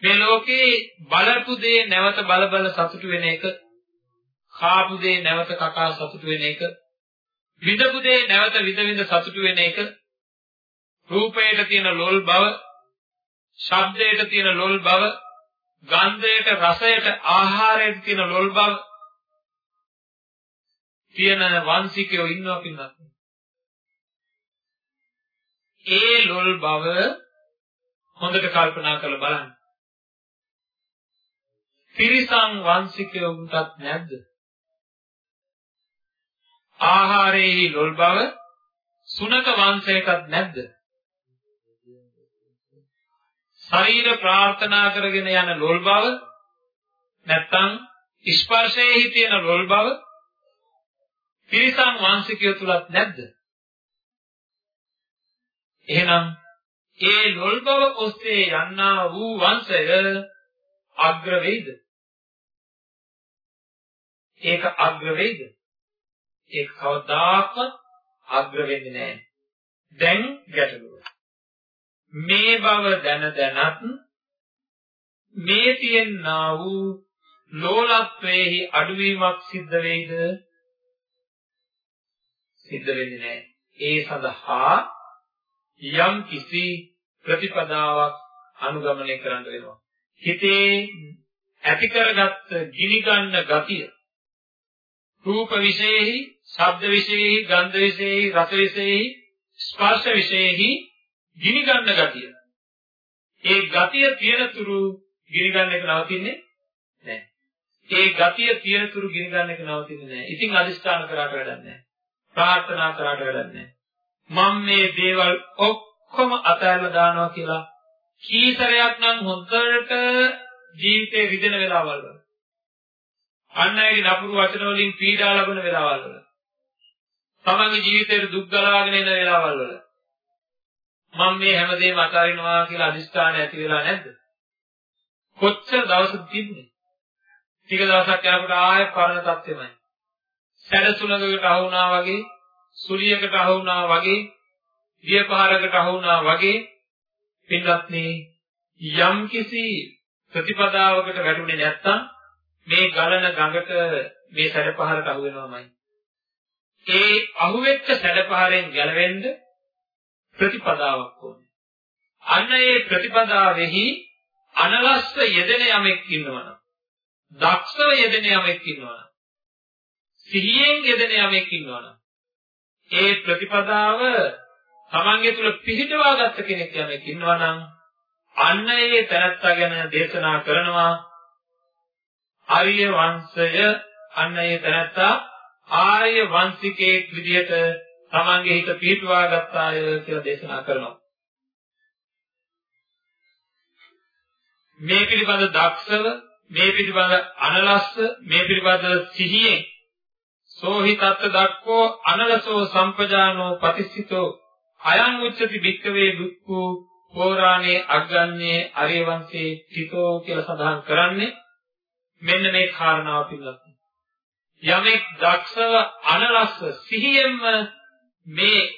මේ ලෝකේ බලපු දේ නැවත බල බල සතුටු වෙන එක කාපු දේ නැවත කකා සතුටු වෙන එක විඳපු දේ නැවත විඳ විඳ සතුටු වෙන එක රූපයට තියෙන ලොල් බව ශබ්දයට තියෙන ලොල් බව ගන්ධයට රසයට ආහාරයට තියෙන ලොල් බව තියෙන වංශිකයෝ ඉන්නවා පින්නත් ඒ ලොල් බව හොඳට කල්පනා කරලා බලන්න. තිරිසන් වංශිකයෝටත් නැද්ද? ආහාරයේ ලොල් බව සුනක වංශයකත් නැද්ද? ශරීර ප්‍රාර්ථනා කරගෙන යන ලොල් බව නැත්තම් ස්පර්ශයේ තියෙන ලොල් බව තිරිසන් වංශිකයෝ තුලත් නැද්ද? එහෙනම් ඒ ලොල් බව ඔස්සේ යන්නා වූ වංශය අග්‍ර වෙයිද? ඒක අග්‍ර වෙයිද? ඒක කවදාකවත් අග්‍ර වෙන්නේ නැහැ. දැන් ගැටලුව. මේ බව දැන දැනත් මේ තියෙනා වූ ලෝලත්වයේහි අඩුවීමක් සිද්ධ වෙයිද? සිද්ධ වෙන්නේ නැහැ. ඒ සඳහා යම් කිසි ප්‍රතිපදාවක් අනුගමනය කරන්න වෙනවා. හිතේ ඇති කරගත් ගිනි ගන්න ගතිය රූප විශේෂෙහි, ශබ්ද විශේෂෙහි, ගන්ධ විශේෂෙහි, රස විශේෂෙහි, ස්පර්ශ විශේෂෙහි ගිනි ගන්න ගතිය. ඒ ගතිය තියෙන තුරු ගිනි ගන්න එක නවතින්නේ නැහැ. ඒ ගතිය තියෙන තුරු ගිනි ගන්න එක නවතින්නේ නැහැ. ඉතින් අදිස්ථාන කරාට වැඩක් නැහැ. ප්‍රාර්ථනා කරාට වැඩක් නැහැ. මම මේ දේවල් ඔක්කොම අතහැරලා දානවා කියලා කීතරයක් නම් හොඳට ජීවිතේ විදින වෙලාවල් වල අන් අයගේ නපුරු වචන වලින් පීඩා ලබන වෙලාවල් වල. තමන්ගේ ජීවිතේට දුක් ගලාගෙන එන වෙලාවල් වල. මම මේ හැමදේම අතාරිනවා කියලා අදිස්ථානය ඇති වෙලා නැද්ද? කොච්චර දවසක් තිබුණේ? ටික දවසක් යනකොට ආයෙ පරණ තත්ත්වෙමයි. සැඩසුලඟකට අහු වුණා වගේ සුලියකට අහු වුණා වගේ දියපහරකට අහු වුණා වගේ පින්වත්නි යම්කිසි ප්‍රතිපදාවකට වැටුනේ නැත්තම් මේ ගලන ගඟට මේ සැඩපහරට අහු වෙනවමයි. ඒ අහුවෙච්ච සැඩපහරෙන් ගැලවෙන්න ප්‍රතිපදාවක් ඕනේ. අන්න ඒ ප්‍රතිපදාවෙහි අනලස්ස යෙදෙන යමෙක් ඉන්නවනම් දක්ෂව යෙදෙන යමෙක් ඉන්නවනම් සිහියෙන් යෙදෙන යමෙක් ඉන්නවනම් ඒ ප්‍රතිපදාව තමන්ගේ තුල පිහිටවා ගත්ත කෙනෙක් යමෙක් ඉන්නවනම් අන්න ඒ තැනත්තා ගැන දේශනා කරනවා ආර්ය වංශය අන්න ඒ තැනත්තා ආර්ය වංශිකයෙක් විදිහට තමන්ගේ හිත පිහිටුවා ගත්තාය කියලා දේශනා කරනවා. මේ පිළිබඳ දක්ෂව මේ පිළිබඳ අනලස්ස මේ පිළිබඳ සිහියෙන් සෝහිතත් දක්කෝ අනලසෝ සම්පජානෝ පතිස්සිතෝ අයං උච්චති භික්කවේ දුක්ඛෝ පෝරාණේ අග්ගන්නේ ආර්ය වංශේ තිතෝ කියලා සඳහන් කරන්නේ මෙන්න මේ කාරණාව පිළිබඳව. යමෙක් දක්ෂව අනලස්ස සිහියෙන්ම මේ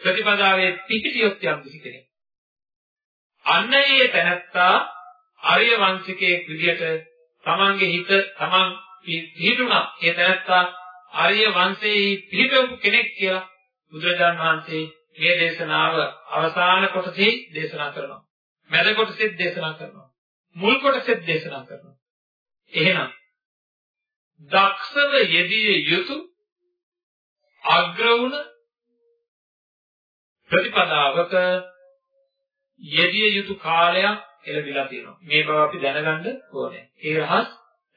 ප්‍රතිපදාවේ පිහිටියොත් යම් කිසි කෙනෙක්. අන්න ඒ තැනත්තා ආර්ය වංශිකයෙක් විදිහට තමන්ගේ හිත තමන් පිහිටුණා. ඒ තැනත්තා ආර්ය වංශයේ පිහිටවපු කෙනෙක් කියලා බුදුරජාණන් වහන්සේ මේ දේශනාව අවසාන කොටසේ දේශනා කරනවා. මැද කොටසෙත් දේශනා කරනවා. මුල් කොටසෙත් දේශනා කරනවා. එහෙනම් දක්ෂව යෙදිය යුතු අග්‍ර වුණ ප්‍රතිපදාවක යෙදිය යුතු කාලයක් එළඹිලා තියෙනවා. මේ බව අපි දැනගන්න ඕනේ. ඒ රහස්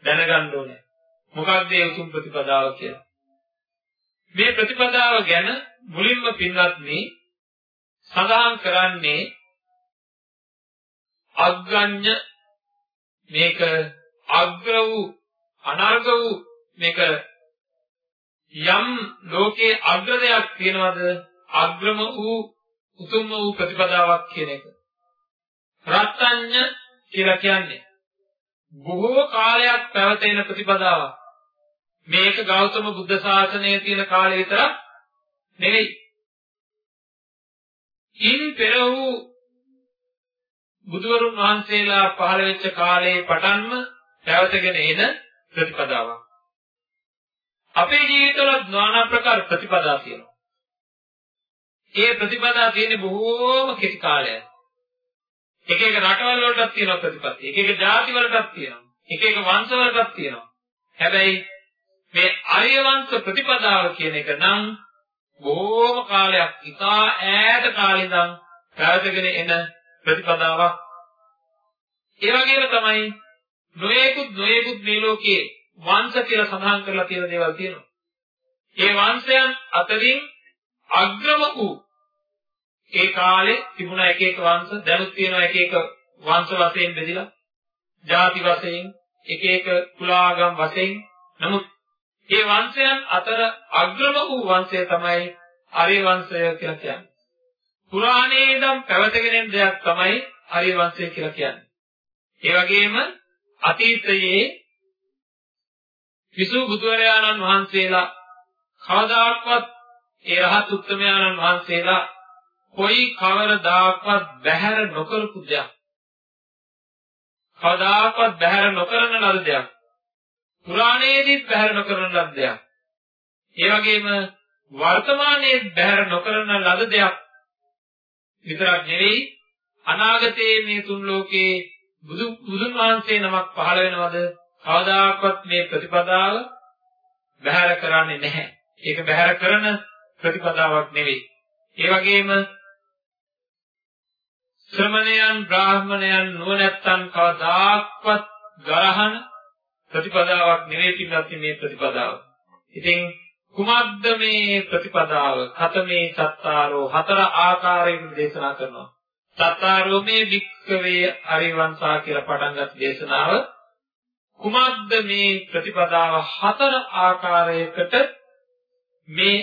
දැනගන්න ඕනේ. මොකක්ද ඒ උතුම් ප්‍රතිපදාව කියලා? මේ ප්‍රතිපදාව ගැන මුලින්ම පින්වත්නි සඳහන් කරන්නේ අග්ගඤ්ඤ මේක අග්‍ර වූ අනර්ග වූ මේක යම් ලෝකයේ අග්‍ර දෙයක් තියනවද අග්‍රම වූ උතුම්ම වූ ප්‍රතිපදාවක් කියන එක. රත්ත්‍ඤ්ඤ කියලා කියන්නේ බොහෝ කාලයක් පැවතෙන ප්‍රතිපදාවක්. මේක ගෞතම බුද්ධ ශාසනයේ තියෙන කාලය විතරක් නෙවෙයි. ඉන් පෙර වූ බුදුවරුන් වහන්සේලා පහළ වෙච්ච කාලයේ පටන්ම පැවතගෙන එන ප්‍රතිපදාවක්. අපේ ජීවිතවල নানা ප්‍රකාර ප්‍රතිපදා තියෙනවා. ඒ ප්‍රතිපදා තියෙන්නේ බොහෝම කෙටි කාලයක්. එක එක රටවල් වලටත් තියෙනවා ප්‍රතිපත්ති. එක එක ජාති වලටත් තියෙනවා. එක එක වංශ වලටත් තියෙනවා. හැබැයි මේ ආර්ය වංශ ප්‍රතිපදාව කියන එක නම් බොහෝම කාලයක් ඉතා ඈත කාලේ ඉඳන් පැවතගෙන එන ප්‍රතිපදාවක්. ඒ වගේම තමයි නොයෙකුත් නොයෙකුත් මේ ලෝකයේ වංශ කියලා සඳහන් කරලා තියෙන දේවල් තියෙනවා. ඒ වංශයන් අතරින් අග්‍රම වූ ඒ කාලේ තිබුණ එක එක වංශ දැනුත් තියෙනවා එක එක වංශ වශයෙන් බෙදිලා ಜಾති වශයෙන් එක එක කුලාගම් වශයෙන් නමුත් මේ වංශයන් අතර අග්‍රම වූ වංශය තමයි ආර්ය වංශය කියලා කියන්නේ. පුරාණයේ ඉඳන් පැවතගෙන එන දෙයක් තමයි ආර්ය වංශය කියලා කියන්නේ. ඒ වගේම අතීතයේ විසු බුදුරජාණන් වහන්සේලා කවදාක්වත් ඒ රහත් උත්තමයන්න් වහන්සේලා කොයි කවරදාකවත් බැහැර නොකරපු දෙයක්. කවදාකවත් බැහැර නොකරන ලද දෙයක්. පුරාණයේදීත් බැහැර නොකරන ලද දෙයක්. ඒ වගේම වර්තමානයේ බැහැර නොකරන ලද දෙයක් විතරක් නෙවෙයි අනාගතයේ මේ තුන් ලෝකේ බුදු බුදුන් වහන්සේ නමක් පහළ වෙනවද කවදාකවත් මේ ප්‍රතිපදාව බැහැර කරන්නේ නැහැ. ඒක බැහැර කරන ප්‍රතිපදාවක් නෙවෙයි. ඒ වගේම ශ්‍රමණයන් බ්‍රාහ්මණයන් නුවණැත්තන් කවදාක්වත් ගරහන ප්‍රතිපදාවක් නෙවෙයි පින්වත් මේ ප්‍රතිපදාව. ඉතින් කුමක්ද මේ ප්‍රතිපදාව? කතමේ සත්තාරෝ හතර ආකාරයකින් දේශනා කරනවා. සත්තාරෝ මේ වික්කවේ අරිවංසා කියලා පටන් ගත් දේශනාව කුමක්ද මේ ප්‍රතිපදාව හතර ආකාරයකට මේ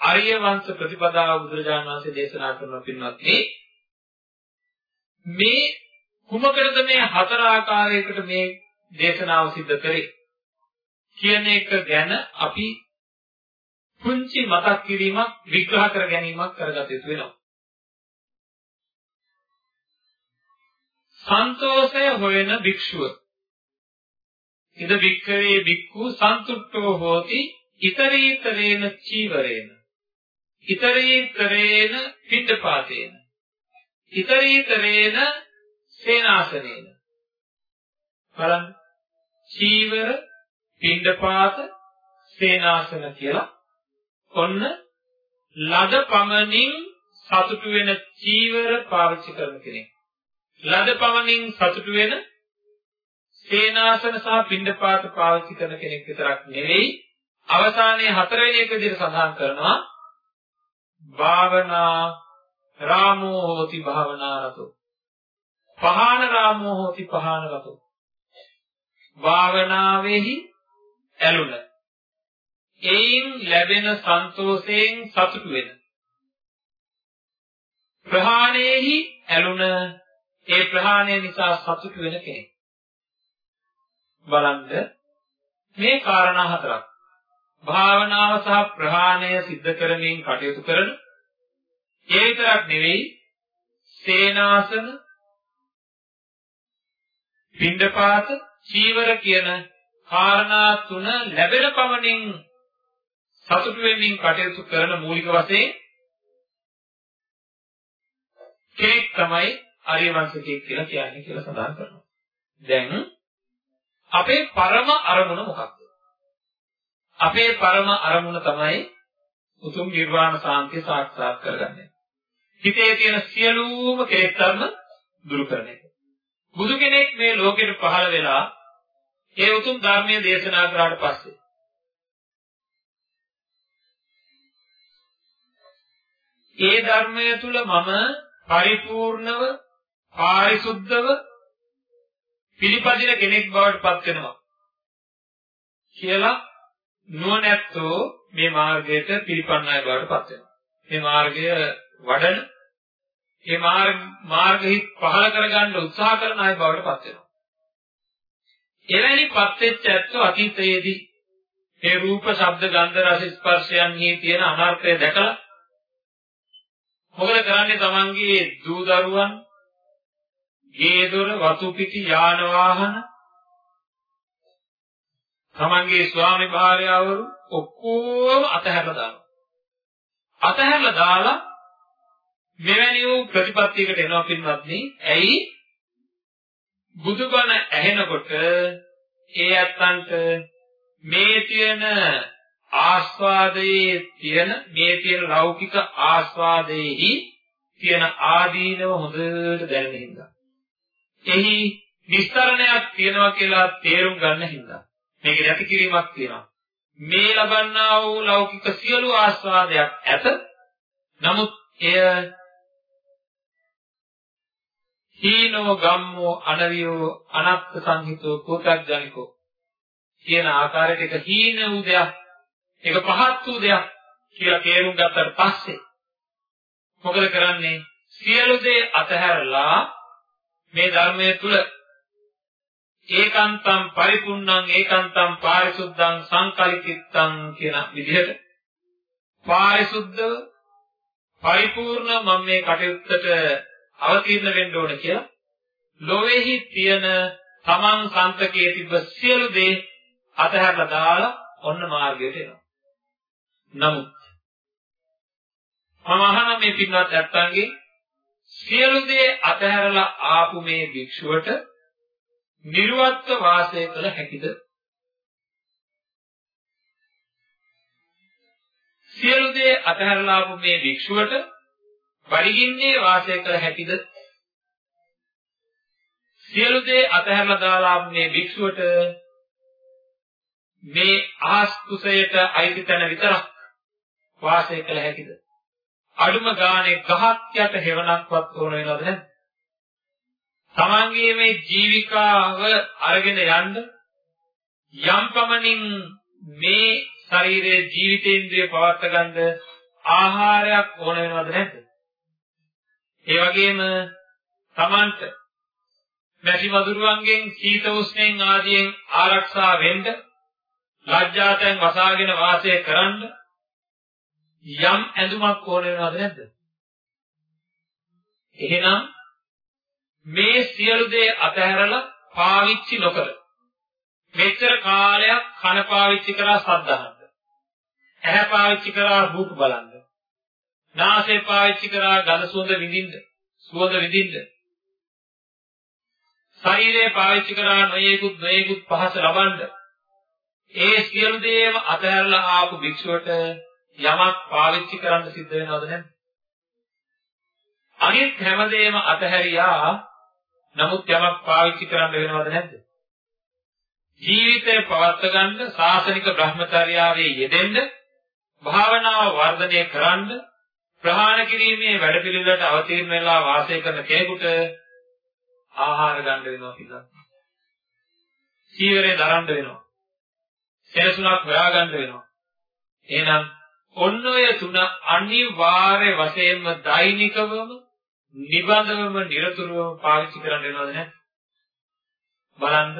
ආර්ය වංශ ප්‍රතිපදාව බුදුරජාණන් වහන්සේ දේශනා කරන පින්වත්නි මේ කුමකටද මේ හතර ආකාරයකට මේ දේශනාව සිද්ධ කරේ කියන එක ගැන අපි පුංචි මතක් කිරීමක් විග්‍රහ කර ගැනීමක් කරගත යුතු වෙනවා. සන්තෝෂය හොයන භික්ෂුව. ඉද වික්කවේ භික්ඛු සන්තුට්ඨෝ හෝති ිතරීතරේන චීවරේන. ිතරීතරේන පිටපාතේන ිතරීතරේන සේනාසනේන. බලන්න. චීවර පින්ඩපාත සේනාසන කියලා ඔන්න ලද පමණින් සතුටු වෙන චීවර පාවිච්චි කරන කෙනෙක්. ලද පමණින් සතුටු වෙන සේනාසන සහ පින්ඩපාත පාවිච්චි කරන කෙනෙක් විතරක් නෙවෙයි අවසානයේ හතරවෙනි එක විදිහට සඳහන් කරනවා. භාවනා රාමෝ හෝති භාවනා රතෝ. පහන රාමෝ හෝති පහන රතෝ. භාවනාවේහි ඇලුන. එයින් ලැබෙන සන්තෝෂයෙන් සතුටු වෙන. ප්‍රහාණයෙහි ඇලුන ඒ ප්‍රහාණය නිසා සතුටු වෙන කෙනෙක්. බලන්න මේ කාරණා හතරක්. භාවනාව සහ ප්‍රහාණය සිද්ධ කරමින් කටයුතු කරන ඒ විතරක් නෙවෙයි සේනාසන පින්ඩපාත චීවර කියන කාරණා තුන ලැබෙන පමණින් සතුටු වෙමින් කටයුතු කරන මූලික වශයෙන් කෙනෙක් තමයි ආර්ය වංශිකයෙක් කියලා කියන්නේ කියලා සඳහන් කරනවා. දැන් අපේ පරම අරමුණ මොකක්ද? අපේ පරම අරමුණ තමයි උතුම් නිර්වාණ සාන්තිය සාක්ෂාත් කරගන්නේ. හිතේ තියෙන සියලුම කෙලෙස් ධර්ම දුරු කරන එක. බුදු කෙනෙක් මේ ලෝකෙට පහළ වෙලා ඒ උතුම් ධර්මයේ දේශනා කරාට පස්සේ ඒ ධර්මය තුල මම පරිපූර්ණව පාරිශුද්ධව පිළිපදින කෙනෙක් බවට පත් වෙනවා කියලා නුවණැත්තෝ මේ මාර්ගයට පිළිපන්න අය බවට පත් වෙනවා. මේ මාර්ගය වඩන මේ මාර්ගෙහි පහළ කරගන්න උත්සාහ කරන අය බවට පත් වෙනවා. එවැනි පත් වෙච්ච ඇත්තෝ අතීතයේදී මේ රූප, ශබ්ද, ගන්ධ, රස, ස්පර්ශයන්හි තියෙන අනර්ථය දැකලා මොකද කරන්නේ තමන්ගේ දූ දරුවන් ගේ දොර වතු පිටි යාන වාහන. තමන්ගේ ස්වාමි භාර්යාවරු ඔක්කොම අතහැරලා දානවා. අතහැරලා දාලා මෙවැනි වූ ප්‍රතිපත්තියකට එනවා පින්වත්නි. ඇයි? බුදුබණ ඇහෙනකොට ඒ ඇත්තන්ට මේ තියෙන ආස්වාදයේ තියෙන මේ තියෙන ලෞකික ආස්වාදයේහි තියෙන ආදීනව හොඳට දැනෙන හින්දා. එහි විස්තරණයක් තියෙනවා කියලා තේරුම් ගන්න හින්දා. මේක නැති කිරීමක් තියෙනවා. මේ ලබන්නා වූ ලෞකික සියලු ආස්වාදයක් ඇත. නමුත් එය හීනෝ ගම්මෝ අනවියෝ අනත්ත් සංහිතෝ කෝතග්ජනිකෝ කියන ආකාරයට එක හීන වූ දෙයක් ඒක පහත් වූ දෙයක් කියලා තේරුම් ගත්තට පස්සේ මොකද කරන්නේ? සියලු දේ අතහැරලා මේ ධර්මයේ තුල ඒකාන්තම් පරිපූර්ණං ඒකාන්තම් පාරිසුද්ධං සංකල්පිත්තං කියන විදිහට පාරිසුද්ධ පරිපූර්ණ මම මේ කටයුත්තට අවතීර්ණ වෙන්න ඕන කියලා ලෝවේහි තියෙන තමන් සන්තකයේ තිබ්බ සියලු දේ අතහැරලා දාලා ඔන්න මාර්ගයට එනවා. නමුත් මම අහන මේ පින්වත් ඇත්තන්ගේ සියලු දේ අතහැරලා ආපු මේ භික්ෂුවට නිර්වත්ව වාසය කළ හැකිද? සියලු දේ අතහැරලා ආපු මේ භික්ෂුවට බඩගින්නේ වාසය කළ හැකිද? සියලු දේ අතහැරලා දාලා ආපු මේ භික්ෂුවට මේ ආස් කුසයට අයිති තැන විතරක් වාසය කළ හැකිද? අඩුම ගානේ ගහක් යට හේවණක්වත් ඕන වෙනවද නැද්ද? තමන්ගේ මේ ජීවිකාව අරගෙන යන්න යම් පමණින් මේ ශරීරයේ ජීවිතේන්ද්‍රය පවත්වා ගන්න ආහාරයක් ඕන වෙනවද නැද්ද? ඒ වගේම තමන්ට මැසි වදුරුවන්ගෙන් සීත උෂ්ණෙන් ආදියෙන් ආරක්ෂා වෙන්න ලැජ්ජාතෙන් වසාගෙන වාසය කරන්න යම් ඇඳුමක් ඕන වෙනවද නැද්ද? එහෙනම් මේ සියලු දේ අතහැරලා පාවිච්චි නොකර මෙච්චර කාලයක් කන පාවිච්චි කරා සද්ධාහන්න. ඇහැ පාවිච්චි කරා රූප බලන්න. නාසය පාවිච්චි කරා ගඳ සුවඳ විඳින්න. සුවඳ විඳින්න. ශරීරය පාවිච්චි කරා නොයෙකුත් නොයෙකුත් පහස ලබන්න. ඒ සියලු දේම අතහැරලා ආපු භික්ෂුවට යමක් පාවිච්චි කරන්න සිද්ධ වෙනවද නැද්ද? අනිත් හැමදේම අතහැරියා නමුත් යමක් පාවිච්චි කරන්න වෙනවද නැද්ද? ජීවිතය පවත්වා ගන්න සාසනික බ්‍රහ්මචර්යාවේ යෙදෙන්න භාවනාව වර්ධනය කරන්න ප්‍රහාණ කිරීමේ වැඩපිළිවෙලට අවතීර්ණ වෙලා වාසය කරන කෙනෙකුට ආහාර ගන්න වෙනවා කියලා. සීවරේ දරන්න වෙනවා. සෙනසුණක් හොයාගන්න වෙනවා. එහෙනම් ඔන්න ඔය තුන අනිවාර්ය වශයෙන්ම දෛනිකවම නිබඳවම নিরතුරුවම පාවිච්චි කරන්න වෙනවද නැද්ද? බලන්න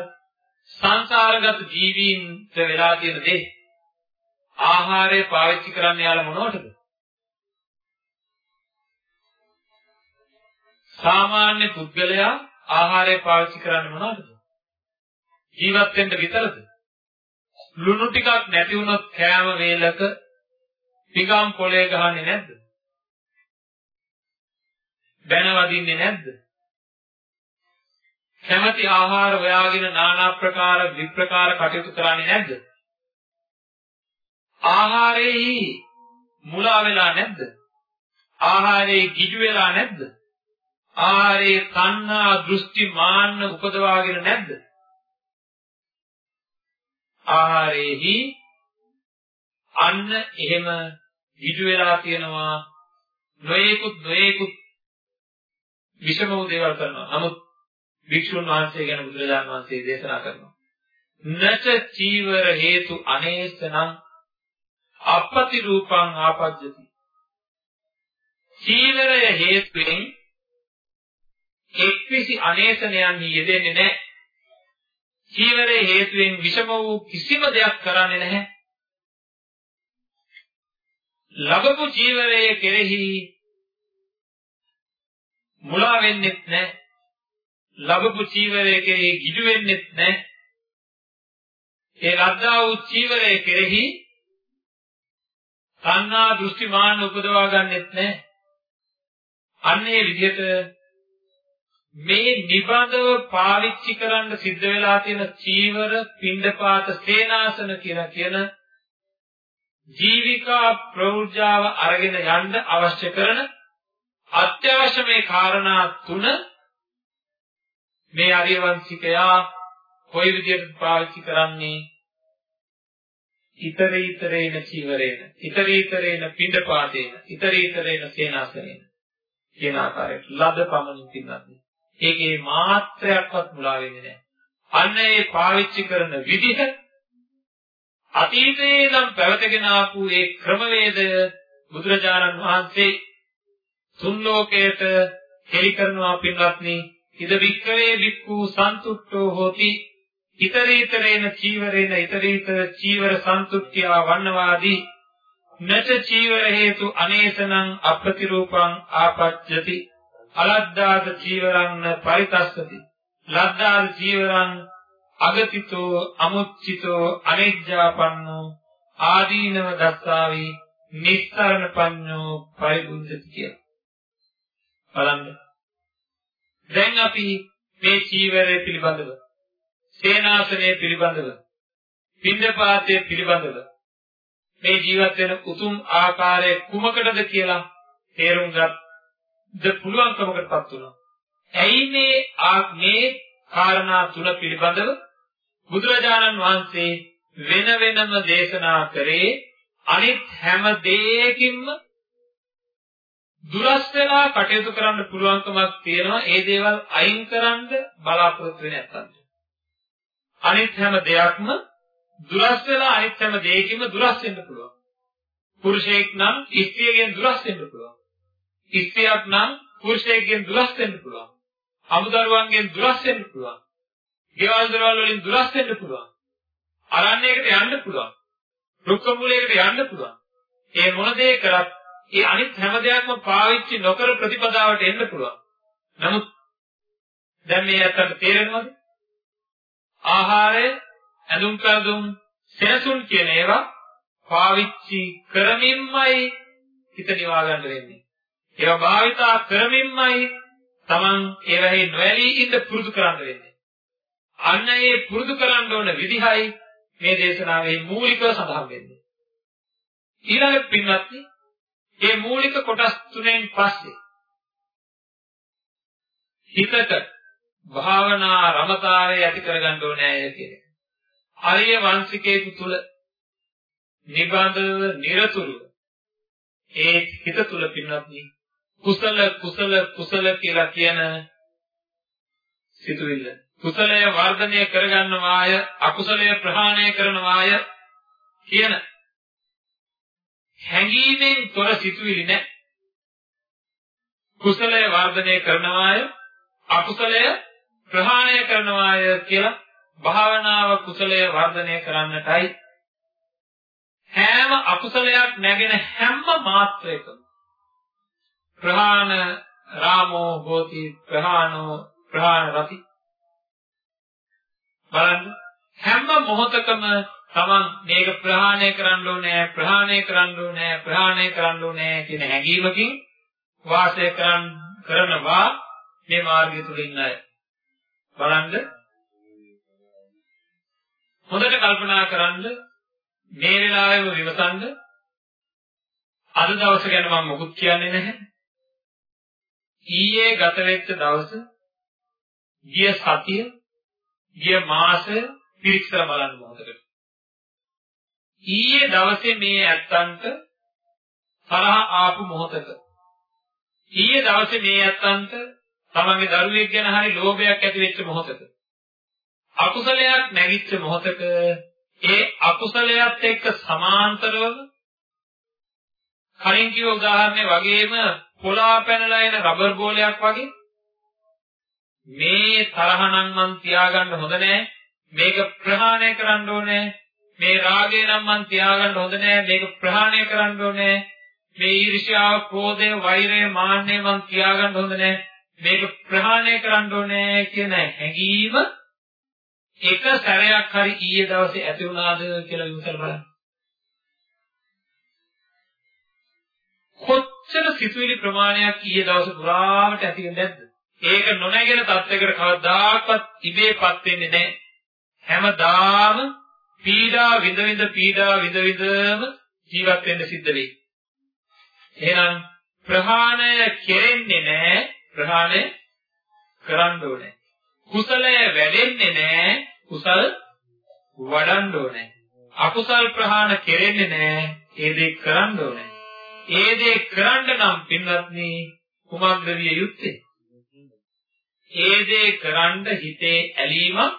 සංසාරගත ජීවීන්ට වෙලා තියෙන දේ ආහාරය පාවිච්චි කරන්න යාලා මොනවටද? සාමාන්‍ය පුද්ගලයා ආහාරය පාවිච්චි කරන්නේ මොනවටද? ජීවත් වෙන්න විතරද? ලුණු ටිකක් නැති වුණොත් කෑම වේලක පිගම් පොලේ ගහන්නේ නැද්ද? බැනවදින්නේ නැද්ද? කැමැති ආහාර හොයාගෙන নানা ප්‍රකාර විප්‍රකාර කටයුතු කරන්නේ නැද්ද? ආහාරෙහි මුලා වෙලා නැද්ද? ආහාරයේ ගිජු වෙලා නැද්ද? ආහාරයේ තණ්හා දෘෂ්ටි මාන්න උපදවාගෙන නැද්ද? ආහාරයේහි අන්න එහෙම ගිජු වෙලා තියෙනවා නොයේකුත් නොයේකුත් විෂම වූ දේවල් කරනවා. නමුත් වික්ෂුන් වහන්සේ ගැන බුදුරජාණන් වහන්සේ දේශනා කරනවා. නච චීවර හේතු අනේසනං අපපති රූපං ආපජ්ජති. චීවරය හේතුවෙන් එක්විසි අනේසනයන් යෙදෙන්නේ නැහැ. චීවරයේ හේතුවෙන් විෂම වූ කිසිම දෙයක් කරන්නේ නැහැ. ලැබපු ජීවරයේ කෙරෙහි මුලා වෙන්නෙත් නැහැ. ලැබපු ජීවරයේ කෙරෙහි ගිජු වෙන්නෙත් නැහැ. ඒ ලද්දා වූ ජීවරයේ කෙරෙහි සංහා දෘෂ්ටි මාන උපදවා ගන්නෙත් නැහැ. අන්නේ විදිහට මේ නිබඳව පාවිච්චි කරන්න සිද්ධ වෙලා තියෙන චීවර, පින්ඩපාත, සේනාසන කියලා කියන ජීවිකා ප්‍රෞර්ජාව අරගෙන යන්න අවශ්‍ය කරන අත්‍යවශ්‍ය මේ කාරණා තුන මේ ආර්යවංශිකයා කොයි විදිහට පාවිච්චි කරන්නේ? ඊතර ඊතරේන චීවරේන ඊතර ඊතරේන පින්ඩපාතේන ඊතර ඊතරේන සේනාසනේන කියන ආකාරයට ලද පමණින් පින්නත් ඒකේ මාත්‍රයක්වත් මුලා වෙන්නේ නැහැ අන්න ඒ පාවිච්චි කරන විදිහ අතීතයේ නම් පැවතගෙන ආපු ඒ ක්‍රමවේදය බුදුරජාණන් වහන්සේ තුන් ලෝකයට හෙළි කරනවා පින්වත්නි ඉද වික්කවේ වික්ඛු සන්තුට්ඨෝ හෝති. ඊතරීතරේන චීවරේන ඊතරීතර චීවර සන්තුට්ඨියා වන්නවාදී. නච චීවර හේතු අනේසනං අප්‍රතිරූපං ආපච්ඡති. අලද්දාද චීවරං පරිතස්සති. ලද්දාද චීවරං අගතිතෝ අමුච්චිතෝ අනිජ්ජාපන්නෝ ආදීනව දස්සාවි නිස්සරණ පඤ්ඤෝ පරිබුද්ධති කියලා. බලන්න. දැන් අපි මේ චීවරය පිළිබඳව සේනාසනය පිළිබඳව පින්දපාතය පිළිබඳව මේ ජීවත් වෙන උතුම් ආකාරය කුමකටද කියලා තේරුම් ගන්න පුළුවන්කමකටපත් වුණා. ඇයි මේ මේ කාරණා තුන පිළිබඳව බුදුරජාණන් වහන්සේ වෙන වෙනම දේශනා කරේ අනිත් හැම දෙයකින්ම දුරස් වෙලා කටයුතු කරන්න පුළුවන්කමක් තියෙනවා. ඒ දේවල් අයින් කරන්න බලාපොරොත්තු වෙන්නේ නැත්තම්. අනිත් හැම දෙයක්ම දුරස් වෙලා අනිත් හැම දෙයකින්ම දුරස් වෙන්න පුළුවන්. පුරුෂයෙක් නම් ස්ත්‍රියගෙන් දුරස් වෙන්න පුළුවන්. ස්ත්‍රියක් නම් පුරුෂයෙක්ගෙන් දුරස් වෙන්න පුළුවන්. අමුදරුවන්ගෙන් දුරස් වෙන්න පුළුවන්. ගෙවල් දොරවල් වලින් දුරස් වෙන්න පුළුවන්. අරණ්‍යයකට යන්න පුළුවන්. රුක්ක මූලයකට යන්න පුළුවන්. ඒ මොන දේ කරත් ඒ අනිත් හැම දෙයක්ම පාවිච්චි නොකර ප්‍රතිපදාවට එන්න පුළුවන්. නමුත් දැන් මේ අතට තේරෙනවද? ආහාරය, ඇඳුම් කඳුම්, සෙනසුන් කියන ඒවා පාවිච්චි කරමින්මයි හිත නිවා ගන්න වෙන්නේ. ඒවා භාවිතා කරමින්මයි Taman ඒවෙහි නොඇලී ඉඳ පුරුදු කරන්න වෙන්නේ. අන්න ඒ පුරුදු කරන්න ඕන විදිහයි මේ දේශනාවේ මූලිකව සඳහන් වෙන්නේ. ඊළඟ පින්වත්නි, මේ මූලික කොටස් තුනෙන් පස්සේ හිතට භාවනා රමතාවය ඇති කරගන්න ඕනේ කියන එක. ආර්ය වංශිකයෙකු තුල නිබඳව নিরතුරුව ඒ හිත තුල පින්වත්නි කුසල කුසල කුසල කියලා කියන සිතුවිල්ල කුසලය වර්ධනය කරගන්නවාය අකුසලය ප්‍රහාණය කරනවාය කියන හැඟීමෙන් තොර සිතුවිලි නැහැ. කුසලය වර්ධනය කරනවාය අකුසලය ප්‍රහාණය කරනවාය කියලා භාවනාව කුසලය වර්ධනය කරන්නටයි හැම අකුසලයක් නැගෙන හැම මාත්‍රයකම ප්‍රහාණ රාමෝ හෝති ප්‍රහාණෝ ප්‍රහාණ රති බලන්න හැම මොහොතකම තමන් මේක ප්‍රහාණය කරන්න ඕනේ ප්‍රහාණය කරන්න ඕනේ ප්‍රහාණය කරන්න ඕනේ කියන හැඟීමකින් වාසය කරන්න කරනවා මේ මාර්ගය තුල ඉන්න අය. බලන්න හොඳට කල්පනා කරන්න මේ වෙලාවෙම විමසන්න අද දවස ගැන මම මොකුත් කියන්නේ නැහැ. ඊයේ ගත වෙච්ච දවස, ගිය සතිය, ගිය මාසය පිරික්සලා බලන්න මොහොතකට. ඊයේ දවසේ මේ ඇත්තන්ට තරහ ආපු මොහොතක ඊයේ දවසේ මේ ඇත්තන්ට තමන්ගේ දරුවෙක් ගැන හරි ලෝභයක් ඇති වෙච්ච මොහොතක අකුසලයක් නැගිච්ච මොහොතක ඒ අකුසලයට එක්ක සමාන්තරව කලින් කිව්ව උදාහරණය වගේම පොලා පැනලා එන රබර් බෝලයක් වගේ මේ තරහනම් මං තියාගන්න හොඳ නෑ. මේක ප්‍රහාණය කරන්න ඕනේ. මේ රාගය නම් මං තියාගන්න හොඳ නෑ. මේක ප්‍රහාණය කරන්න ඕනේ. මේ ඊර්ෂ්‍යාව ක්‍රෝධය වෛරය මාන්නය මං තියාගන්න හොඳ නෑ. මේක ප්‍රහාණය කරන්න ඕනේ කියන හැඟීම එක සැරයක් හරි ඊයේ දවසේ ඇති වුණාද කියලා විමසලා බලන්න. කොච්චර සිතුවිලි ප්‍රමාණයක් ඊයේ දවසේ පුරාවට ඇති වෙන්නේ නැද්ද? ඒක නොනැගෙන තත්යකට කවදාකවත් ඉබේපත් වෙන්නේ නැහැ. හැමදාම පීඩා විඳ විඳ පීඩා විඳ විඳම ජීවත් වෙන්න සිද්ධ වෙයි. එහෙනම් ප්‍රහාණය කෙරෙන්නේ නැහැ ප්‍රහාණය කරන්න ඕනේ. කුසලය වැඩෙන්නේ නැහැ කුසල් වඩන්න ඕනේ. අකුසල් ප්‍රහාණ කෙරෙන්නේ නැහැ ඒ දේ කරන්න ඕනේ. ඒ දේ කරන්න නම් පින්වත්නි කුමක්ද විය යුත්තේ? ඒ දේ කරන්න හිතේ ඇලීමක්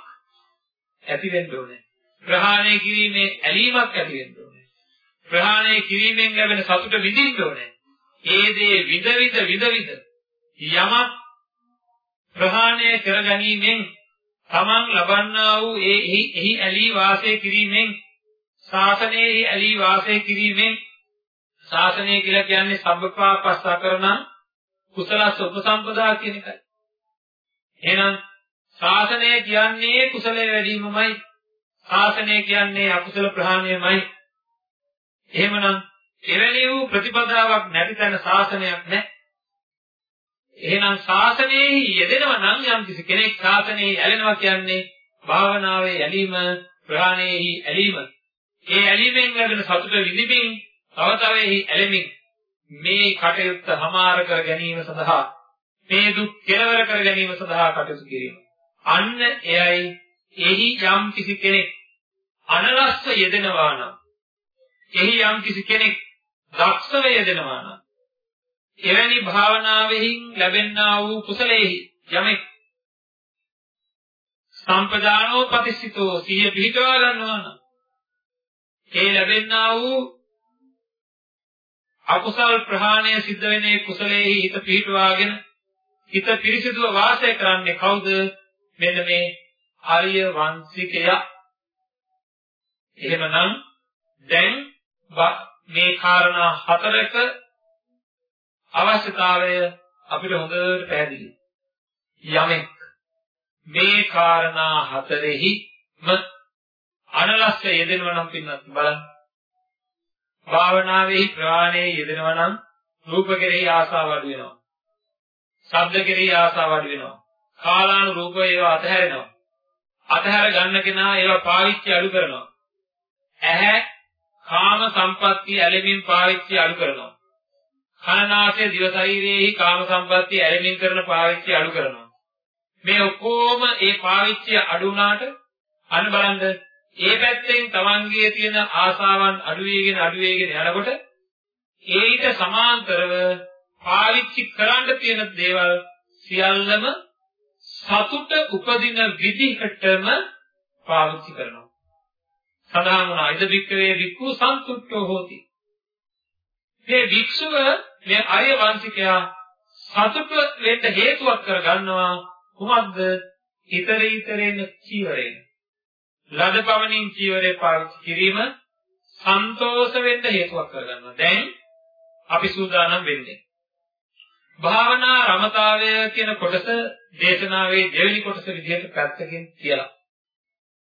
ඇති වෙන්න ඕනේ. ප්‍රහාණය කිරීමේ ඇලීමක් ඇති වෙන්න ඕනේ. ප්‍රහාණය කිරීමෙන් ලැබෙන සතුට විඳින්න ඕනේ. ඒ දේ විද විද විද විද යමක් ප්‍රහාණය කර ගැනීමෙන් තමන් ලබන්නා වූ ඒ එහි ඇලී වාසය කිරීමෙන් ශාසනයේ ඇලී වාසය කිරීමෙන් ශාසනය කියලා කියන්නේ සබ්බපාපස්සකරණ කුසලස් උපසම්පදා කියන එකයි. එහෙනම් ශාසනය කියන්නේ කුසලයේ වැඩිවීමමයි. ශාසනය කියන්නේ අකුසල ප්‍රහාණයමයි. එහෙමනම් එවැනි වූ ප්‍රතිපදාවක් නැති තැන ශාසනයක් නැහැ. එහෙනම් ශාසනයේ යෙදෙනවා නම් යම් කිසි කෙනෙක් ශාසනයේ ඇලෙනවා කියන්නේ භාවනාවේ ඇලීම ප්‍රාණයේ ඇලීම. ඒ ඇලීමෙන් ලැබෙන සතුට විඳින්මින් තව තවෙහි ඇලෙමින් මේ කටයුත්ත හමාර කර ගැනීම සඳහා මේ දුක් කෙලවර කර ගැනීම සඳහා කටයුතු කිරීම. අන්න එයයි එහි යම් කිසි කෙනෙක් අනලස්ස යෙදෙනවා නම් එහි යම් කිසි කෙනෙක් දක්ෂව යෙදෙනවා නම් එවැනි භාවනාවෙහි ලැබෙන්නා වූ කුසලෙහි යමෙක් සම්පදානෝ ප්‍රතිසිතෝ සිහිය පිහිටවා ගන්නවා නම් ඒ ලැබෙන්නා වූ අකුසල් ප්‍රහාණය සිද්ධ වෙන්නේ කුසලෙහි හිත පිහිටවාගෙන හිත පිරිසිදුව වාසය කරන්නේ කවුද මෙන්න මේ ආර්ය වංශිකයා එහෙමනම් දැන් මේ කාරණා හතරක අවශ්‍යතාවය අපිට හොඳට පැහැදිලි. යමෙක් මේ කාරණා හතරෙහිම අනලස්ස යෙදෙනවා නම් පින්නත් බලන්න. භාවනාවේ ප්‍රාණයේ යෙදෙනවා නම් රූප කෙරෙහි ආසාව අඩු වෙනවා. ශබ්ද කෙරෙහි ආසාව අඩු වෙනවා. කාලානුරූපව ඒවා අතහැරෙනවා. අතහැර ගන්න කෙනා ඒවා පාවිච්චි අඩු කරනවා. ඇහැ කාම සම්පatti ඇලෙමින් පාවිච්චි අඩු කරනවා. කනනාසය දිව ශරීරයේහි කාම සම්පatti ඇලෙමින් කරන පාවිච්චි අඩු කරනවා. මේ ඔක්කොම ඒ පාවිච්චි අඩු වුණාට අන්න බලන්න ඒ පැත්තෙන් තමන්ගේ තියෙන ආසාවන් අඩු වෙගෙන අඩු වෙගෙන යනකොට ඒිට සමාන්තරව පාවිච්චි කරන්න තියෙන දේවල් සියල්ලම සතුට උපදින විදිහටම පාවිච්චි කරනවා. සඳහන් වුණා ඉද වික්‍රේ වික්ඛු සන්තුට්ඨෝ හෝති. මේ වික්ෂුව මේ ආර්ය වංශිකයා සතුට වෙන්න හේතුවක් කරගන්නවා කුමක්ද? ඊතර ඊතරෙන් චීවරයෙන්. ලදපවණින් චීවරේ පාවිච්චි කිරීම සන්තෝෂ වෙන්න හේතුවක් කරගන්නවා. දැන් අපි සූදානම් වෙන්නේ. භාවනා රමතාවය කියන කොටස දේශනාවේ දෙවෙනි කොටස විදිහට පැත්තකින් කියලා.